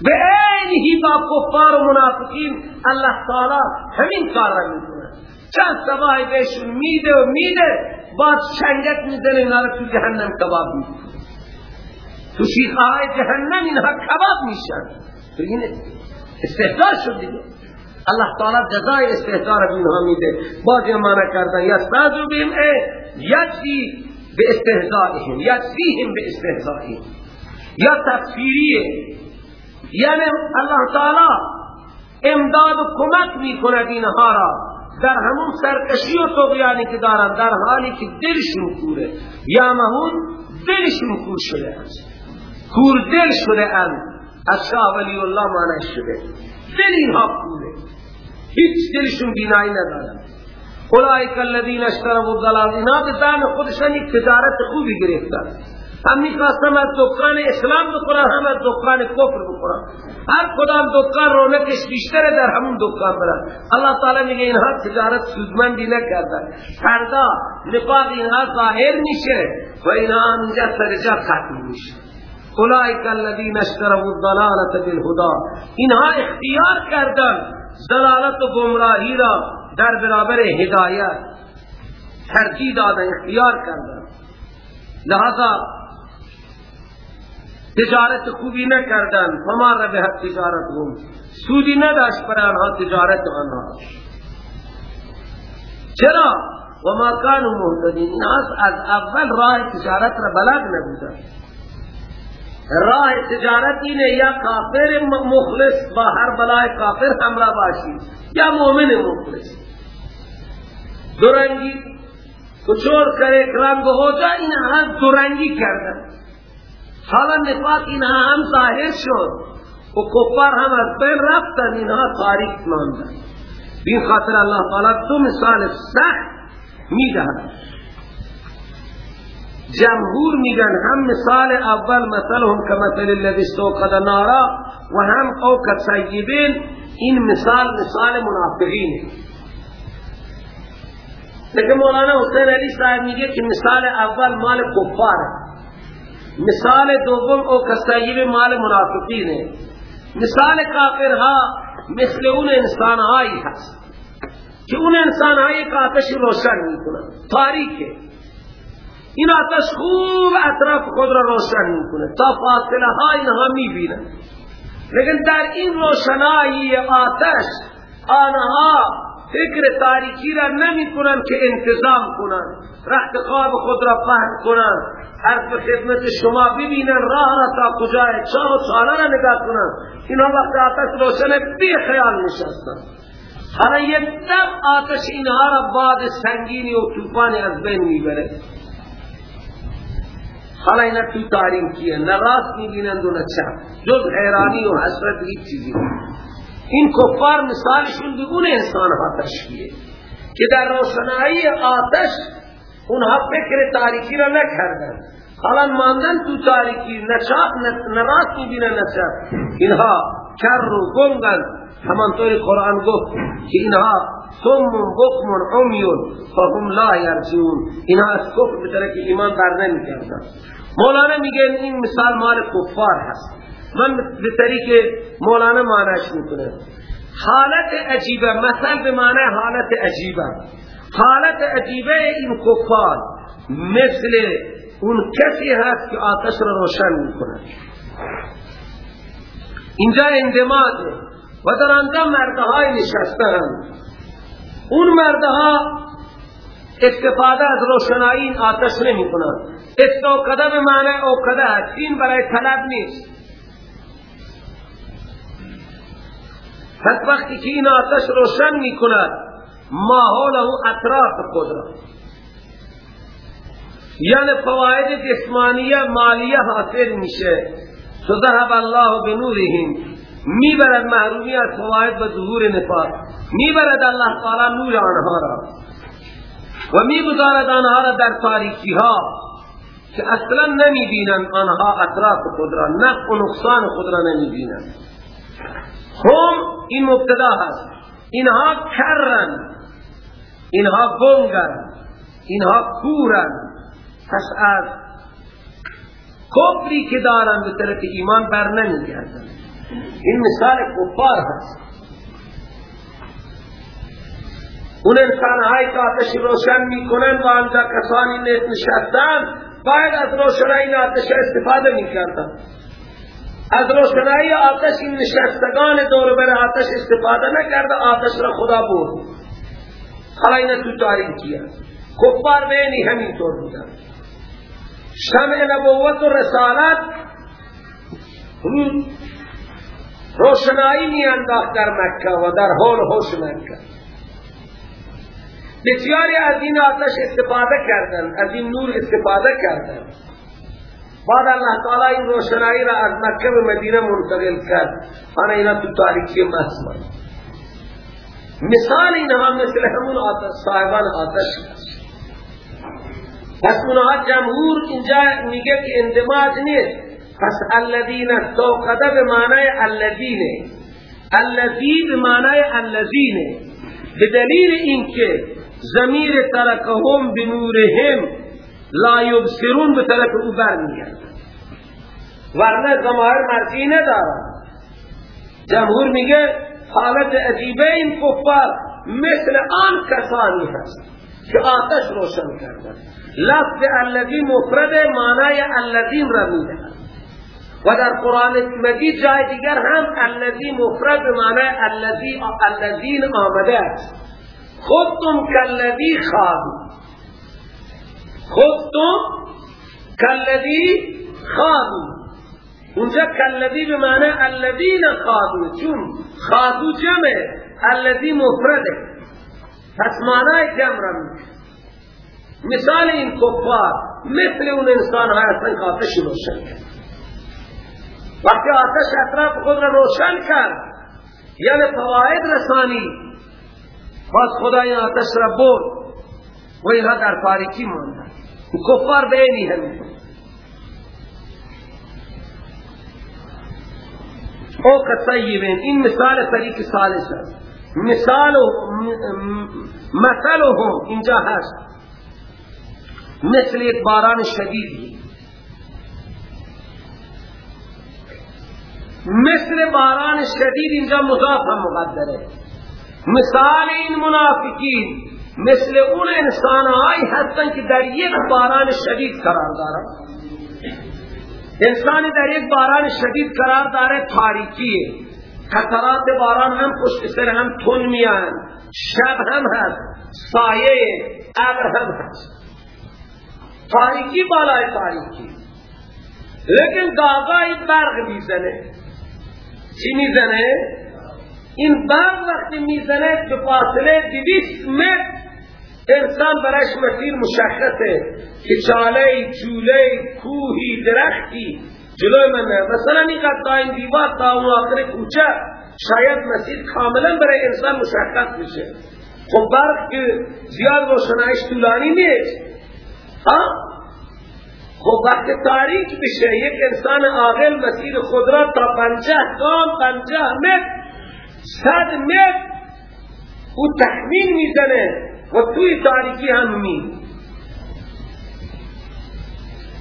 به عینی با کفار و منافقین الله تعالی همین کار را می‌کنه. چند سبای بهشون میده و میده بعد شنگت می‌زنه اینا تو جهنم کباب می‌کنه. تو شیخهای جهنم اینها کباب میشن. تو این استهدار شد دیگه الله تعالی جزای استهدار رو اینها میده. باز معنی کردن یا سازو ای یجزی به استهزائهم یجزیهم به استهزائهم. یا تفسیریه. یعنی الله تعالی امداد و کمک می کند اینها را. در همون سرکشی و طغیانی که دارن در حالی که دلشون کوره. یا مهون دلشون کور شده است. کور دل شده اند. از شاه ولی الله معنی شده. دل اینها کوره. هیچ دلشون بینایی ندارن. اولئک الذین اشتروا الضلال اینا به دام خودشان یک تجارت خوبی گرفتن. هم می‌خواستم از دکان اسلام بکنم هم از دکان کفر بکنم هر کدام دکان رونقش بیشتره در همون دکان برن الله تعالی میگه اینها تجارت سودمندی نکردن. فردا نفاق اینها ظاهر میشه و اینها اینجا سرجا ختم میشه. اولئک الذین اشتروا الضلالة بالهدى. اینها اختیار کردن ضلالت و گمراهی را در برابر هدایت. ترجیح دادن اختیار کردن. لہذا تجارت خوبی نکردن فما ربحت تجارت هم. سودی نداشت پر آنها تجارت آنها. چرا؟ و ما کانو مهتدین. اینها از اول راه تجارت را بلد نبودن. راه تجارت اینه یا کافر مخلص با هر بلای کافر همراه باشی یا مومن مخلص. دورنگی کچور کرے رنگ ہو جائے اینها دورنگی کردن. حالا نفاق اینها هم ظاهر شد. و کفار هم از بین رفتن اینها تاریک ماندن. بین خاطر الله تعالی دو مثال سخت می‌دهد. جمهور میگن هم مثال اول مثلهم کمثل الذی استوقد نارا و هم او کسیبین این مثال مثال منافقین. لیکن مولانا حسین علی صاحب میگه که مثال اول مال کفار مثال دوم او کسایب مال منافقین ہے مثال کافر ها مثل اون انسان هایی هست که اون انسان هایی که آتش روشن می‌کنن. تاریکه. این آتش خوب اطراف خود را روشن می‌کنه تا فاصله ها اینها می‌بینن لیکن در این روشنایی آتش آنها فکر تاریکی را نمی کنن که انتظام کنن. رخت خواب خود را فهم کنن. هر به خدمت شما ببینن راه را تا کجای چاه و چاله را نگاه کنن. اینا وقت آتش روشن بی خیال نشستن. حالا یک دم آتش اینها را باد سنگینی و توفان از بین می‌بره. حالا اینا تو تاریکیه. نه راست می‌بینند و نه چپ. جز حیرانی و حسرت هیچ چیزی این کفار مثالشون به اون انسان ها تشکیه. که در روشنایی آتش اونها فکر تاریکی را نکردن. حالا ماندن تو تاریکی نشاق نراست می‌بینن نشاق اینها کر و گنگن. همانطور قرآن گفت که اینها ثم بکم عمیون فهم لا یرجون اینها از کفر بطره که ایمان بر نمی کردن مولانا میگه این مثال مال کفار هست. من به طریق مولانا معنیش می‌کنه حالت عجیبه مثل به معنی حالت عجیبه. حالت عجیبه این کفار مثل اون کسی هست که آتش را روشن می‌کنه اینجا اندماغ و در آنجا مردهای نشسته هم اون مردها استفاده از روشنایی آتش نمی کنند استوکده به معنی اوکده هست این برای طلب نیست. پس وقتی که این آتش روشن می کند ماحوله اطراف خود را. یعنی فواید جسمانیه مالیه حاصل میشه. تو ذهب الله بنورهم. می‌برد محرومی از فواید و ظهور نفاق می‌برد الله تعالی نور آنها را. و می‌گذارد آنها را در تاریکی ها که اصلا نمی‌بینند آنها اطراف خود را نفع و نقصان خود را نمی‌بینند. هم این مبتدا هست. اینها کرن. اینها گنگن. اینها کورن. پس از کفری که دارن به طرف ایمان بر نمیگردن. این مثال کفار هست. اون انسان های که آتش روشن می‌کنن و آنجا کسانی نشستن باید از روشنایی آتش استفاده می‌کردن. از روشنایی آتش این نشستگان دور بر آتش استفاده نکرده آتش را خدا بود حالا این تو تاریخی هست کفار بینی همینطور بودن. شمع نبوت و رسالت روشنایی می انداخت در مکه و در حال حوش مکه. بسیاری از این آتش استفاده کردن از این نور استفاده کردن بعد الله تعالی این روشنایی را از مکه به مدینه منتقل کرد. آن اینا تو تاریخی محسن مثال اینها مثل همون آتش صاحبان آتش. هست پس اونها جمهور اینجا میگه که اندماج نیست. پس الذین استوقده به معنی الذین. الذی به معنی الذین. به دلیل اینکه زمیر ترکهم بنورهم لا یبصرون به طرف او برمیگرد. ورنه زمایر مرجی ندارد جمهور میگه حالت عجیبه این کفار مثل آن کسانی هست که آتش روشن کردن. لفظ الذی مفرد معنی الذین را میده و در قرآن مجید جای دیگر هم الذی مفرد معنی الذی الذین آمده است. خودتم کالذی خادو خودتم کالذی خادو. اونجا کالذی به معنی الذین خادو. چون خادو جمع الذی مفرده. پس معنی جمع را مثال این کفار مثل اون انسان های اصلا آتش روشن کرد. وقتی آتش اطراف خود را روشن کرد یعنی فواید رسانی باز خدا آتش را برد و اینها در تاریکی ماند کفار بینی همین او کطیبین این مثال طریق سالس است مثال مثلهم اینجا هست مثل ایک باران شدیدی مثل باران شدید اینجا مضاف هم مقدره مثال این منافقین۔ مثل اون انسانهایی هستن که در یک باران شدید قرار دارن. انسانی در یک باران شدید قرار داره تاریکیه قطرات باران هم پشت سر هم تون میان. شب هم هست. سایه ابر هم هست. تاریکی بالای تاریکی. لیکن گاگای برق می‌زنه. چی می‌زنه؟ این برق وقتی می‌زنه به فاصله دویست متر انسان برش مسیر مشخصه که چاله چوله کوهی درختی جلوی من نه. مثلا این قد این دیوار تا اون آخر کوچه شاید مسیر کاملا برای انسان مشخص میشه. خب برق که زیاد روشنایش طولانی نیست. خب وقت تاریک بشه یک انسان عاقل مسیر خود را تا پنجه گام پنجه متر صد متر او تخمین می‌زنه. و توی تاریکی هم می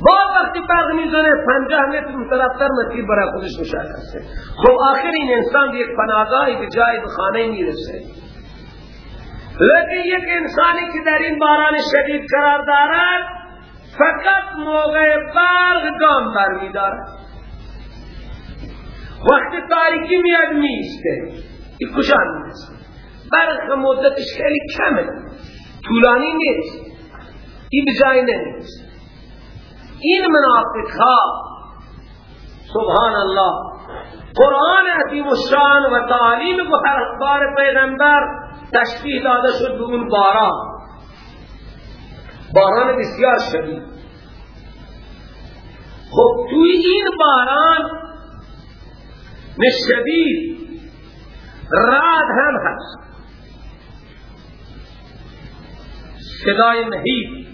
بعد وقتی فرق می‌زنه پنجه متر مترفتر مسیر برای خودش مشخصه خب آخر این انسان یک پناهگاهی به جای به خانه می‌رسه. لیکن یک انسانی که در این باران شدید قرار دارد فقط موقع برق گام بر دارد وقتی تاریکی میاد میسته این کجا می‌رسه؟ برق مدتش خیلی کمه. طولانی نیست. این بجای نیست این منافق ها سبحان الله قرآن عظیم الشان و تعالیم بار پیغمبر تشبیه داده شد به اون باران. باران بسیار شدید. خب توی این باران شدید راد هم هست. صدای مهیب.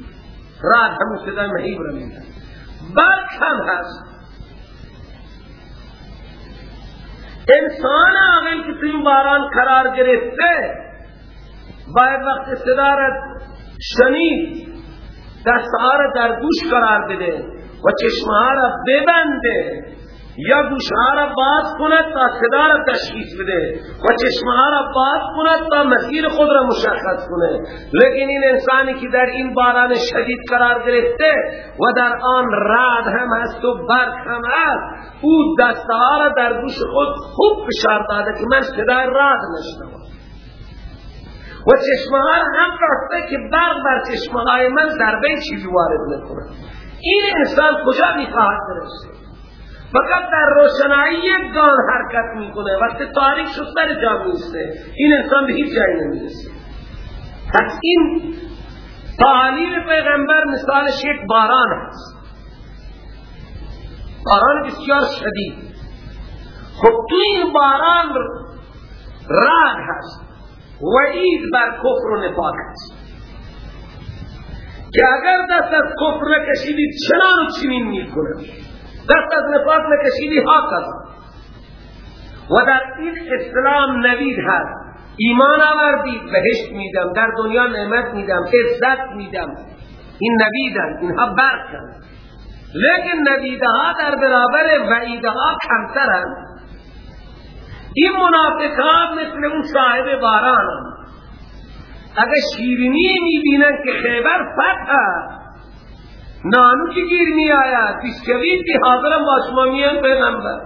راد همون صدای مهیب را میدن برق هم هست. انسان آقل که تو این باران قرار گرفته باید وقت صدا را شنید دستها را در گوش قرار بده و چشمها را ببنده. یا گوشها را باز کند تا صدا را تشخیص بده و چشمها را باز کند تا مسیر خود را مشخص کنه. لیکن این انسانی که در این باران شدید قرار گرفته و در آن راد هم هست و برق هم هست او دستها را در گوش خود خوب فشار داده که من صدای راد نشنوم. و چشمها را هم راسته که برق بر چشمهای من ضربه چیزی وارد نکنه این انسان کجا می‌خواهد برسه؟ فقط در روشنایی یک گان حرکت می‌کنه. وقتی تاریخ شد سر جا میسته این انسان به هیچ جایی نمی‌رسه. پس این تعالیم پیغمبر مثالش یک باران هست. باران بسیار شدید. خب تو این باران راد هست. وعید بر کفر و نفاق هست. که اگر دست از کفر نکشیدید چنان و چنین می‌کنه. دست از نفاق نکشیدی حق و در این اسلام نوید هست. ایمان آوردید بهشت میدم در دنیا نعمت میدم عزت میدم. این نویدن اینها برکن لیکن نویدها در برابر وعیدها کمترن این منافقان مثل اون صاحب باران اگر شیرینی می‌بینن که خیبر فتح نانو کی گیر می آیا بیسکویت کی حاضرم با شما میان پیغمبر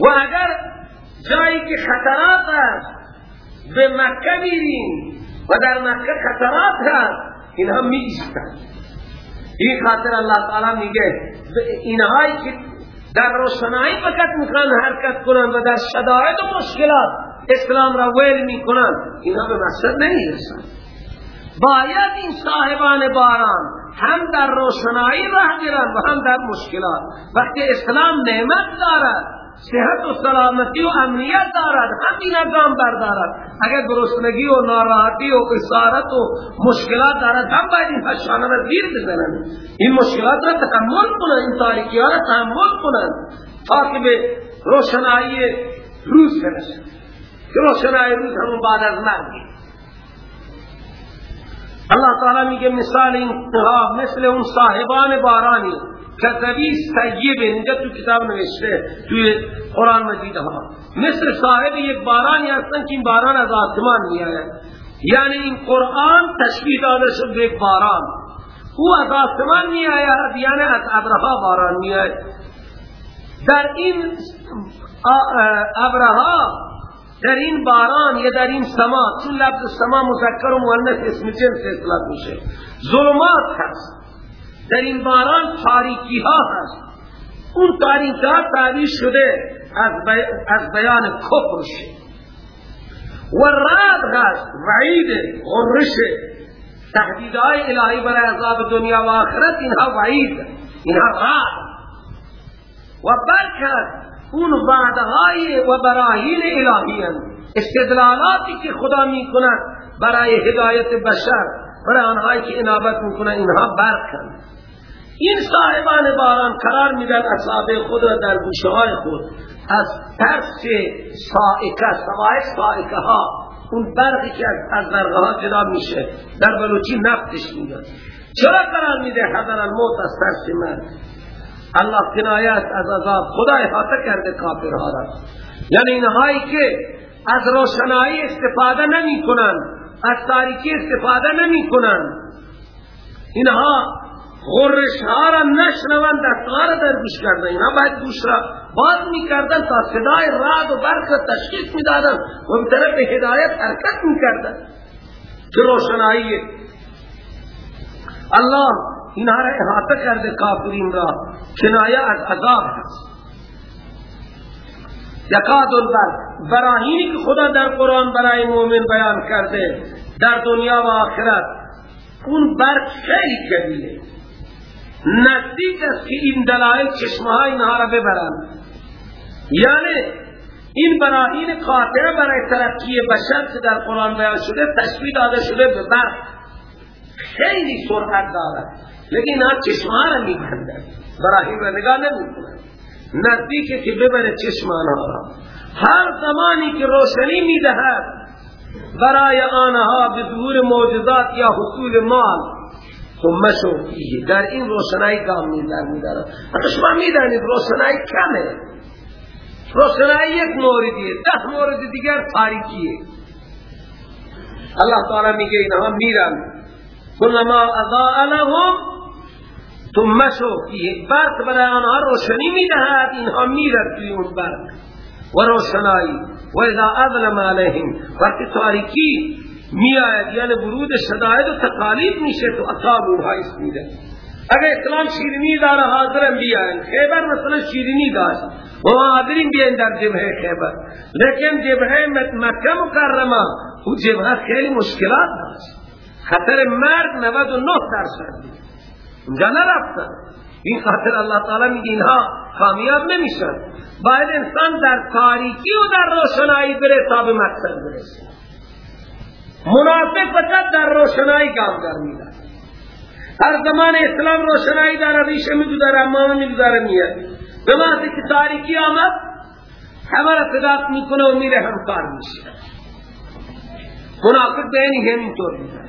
و اگر جایی که خطرات هست به مکه میرین و در مکه خطرات هست اینها می ایستن این خاطر اللہ تعالی میگه. اینهایی که در روشنایی فقط می‌خوان حرکت کنن و در شدائد و مشکلات اسلام را ویل می‌کنن اینها به مقصد نمی‌رسن. باید این صاحبان باران هم در روشنایی راه گیرن و هم در مشکلات. وقتی اسلام نعمت دارد صحت و سلامتی و امنیت دارد هم این اقام بردارد. اگر گرسنگی و ناراحتی و اسارت و مشکلات دارد هم باید این پشانه را زیر بزنن. این مشکلات را تحمل کنن این تاریکی ها را تحمل کنن تا به روشنایی روز برسن. که روشنایی روز همون بعد از مرگی اللہ تعالی میگه مثال اینها مثل اون صاحبان بارانی کذبی سیب اینجا تو کتاب نوشته توی قرآن مجید ها مثل صاحب یک بارانی هستن که این باران از آسمان می آید یعنی این قرآن تشبیه داده شد به یک باران۔ او از آسمان می آید یعنی از ابرها باران می آید در این ابرها در این باران یا در این سما چون لفظ سما مذکر و مؤنث اسم جنس اطلاق میشه. ظلمات هست. در این باران تاریکی ها هست. اون تاریکی ها تعبیر شده از, بی... از بیان کفر و راد هست. وعید غرش. تهدیدهای الهی برای عذاب دنیا و آخرت اینها وعید اینها راد و برکت اون وعدهای و براهین الهی استدلالاتی که خدا می کند برای هدایت بشر برای آنهایی که انابت می اینها برکن این صاحبان باران قرار میدن اصحاب خود را در گوشه خود از ترس سائکه سوای سائکه ها اون برقی که از برقه ها جدا میشه در بلوچی نفتش میدن چرا قرار میده حضر الموت از ترس مرد الله کنایت از عذاب خدا احاطه کرده کافرها را. یعنی اینهایی که از روشنایی استفاده نمی کنن از تاریکی استفاده نمی کنن. اینها غرش ها را نشنوند دستها را در گوش کردن. اینها باید گوش را باز می کردن تا صدای راد و برق تشخیص می دادن و به طرف هدایت حرکت می کردن که روشنایی. الله اینها را احاطه کرده کافرین را کنایه از عذاب هست. یکاد البر براهینی که خدا در قرآن برای مومن بیان کرده در دنیا و آخرت اون برق خیلی کبیره نزدیک است که این دلائل های اینها را ببرند. یعنی این براهین قاطعه برای ترقی بشر که در قرآن بیان شده تشبیه داده شده به برق خیلی سرعت دارد. لیکن ها چشمان را میبندن براهین را نگاه نمی‌کنن نزدیک که ببره چشمان هر زمانی که روشنی می‌دهد برای آنها به ظهور معجزات یا حصول مال۔ ثم شوفیه در این روشنایی گام میدن میدارد شما می‌دانید روشنایی کمه روشنایی یک موردیه ده مورد دیگر تاریکیه۔ الله تعالی میگه اینها میرن۔ کلما اضاء لهم ثم شوفیه برق برای آنها روشنی می‌دهد اینها میرن توی اون برق. و روشنایی و اذا اظلم علیهم وقتی تاریکی می آید یعنی ورود شدائد و تقالید میشه تو اصاب اونها اس میده. اگر اسلام شیرینی داره حاضرم بیاین. خیبر مثلا شیرینی داشت. و حاضرین بیاین در جبهه خیبر. لیکن جبهه مکه مکرمه. او جبهه خیلی مشکلات داشت. خطر مرگ 99 درصد اونجا نرفتن این خاطر الله تعالی میگه اینها کامیاب نمیشن باید انسان در تاریکی و در روشنایی بره تا به مقصد برسه منافق فقط در روشنایی کامگار میدن هر زمان اسلام روشنایی داره ریشه میدو داره امام میدو داره میاد به وقتی که تاریکی آمد همه را صداق می‌کنه و میره همکار میشه منافق به این همینطور میدن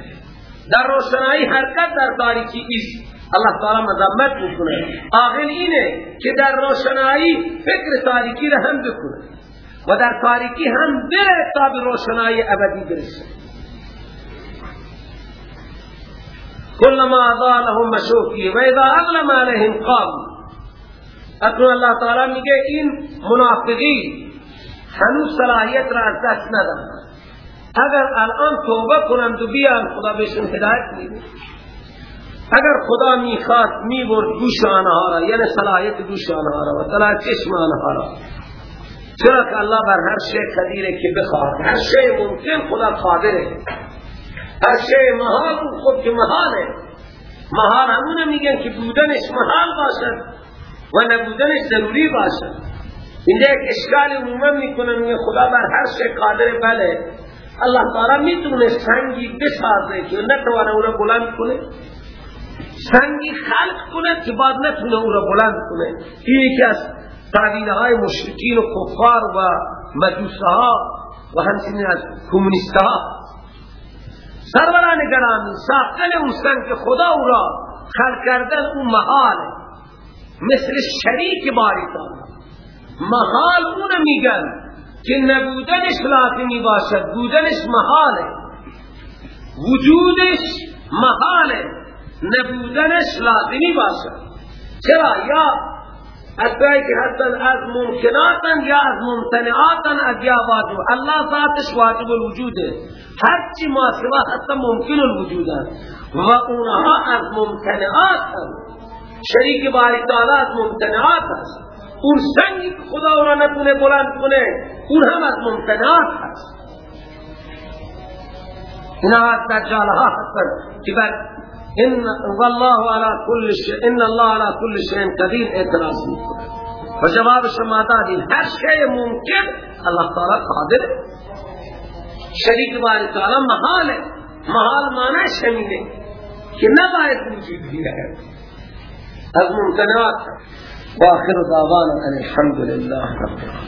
در روشنایی حرکت در تاریکی ایست الله تعالی مذمت می‌کنه آخر اینه که در روشنایی فکر تاریکی را هم بکنه و در تاریکی هم بره تا به روشنایی ابدی برسه كلما اضاء لهم مشوفی و اذا اظلم عليهم قام اکنون الله تعالی میگه این منافقین هنوز صلاحیت را از دست ندارن اگر الان توبه کنند و بیان خدا بهشون هدایت میده. اگر خدا می‌خواست می‌برد گوش آنها را یعنی صلاحیت گوش آنها را و صلاحیت چشم آنها را. چرا که الله بر هر شی قدیره که بخواد هر شی ممکن خدا قادره. هر شی محال خود که محاله. محال همونه میگن که بودنش محال باشد و نبودنش ضروری باشد. اینجا یک اشکال عموما می‌کنن میگه خدا بر هر شی قادر بله. الله تعالی می‌تونه سنگی بسازه که نتوانه اونو بلند کنه. سنگی خلق کنه که بعد نتونه او را بلند کنه. این یکی از تعبیل های مشرکین و کفار و مجوسه ها و همچنین از کمونیست ها سروران گرامی ساختن اون سنگ که خدا او را خلق کردن اون محاله مثل شریک باری محال اون میگن که نبودنش لازمی باشد بودنش محاله. وجودش محاله. نبودنش لازمی باشد چرا؟ یا اتباعی که هستن از ممکناتن یا از ممتنعاتن واجب. الله ذاتش واجب الوجوده. هرچی ما سوا حتی ممکن الوجودن. و اونها از ممتنعات هست شریک باری تعالی از ممتنعات هست. اون سنگی که خدا اونا نتونه بلند کنه اون هم از ممتنعات هست. اینا از دجال ها هستن که بر إن والله على كل شيء إن الله على كل شيء قدير إعتراض. میکنه و جواب شما دادین هر شیء ممکن الله تعالی قادر. شریک باری تعالی محال ہے محال معنی شمینے کہ نباید وجود بھی رہے از ممکنات واخر دعوانا ان الحمد لله رب العالمين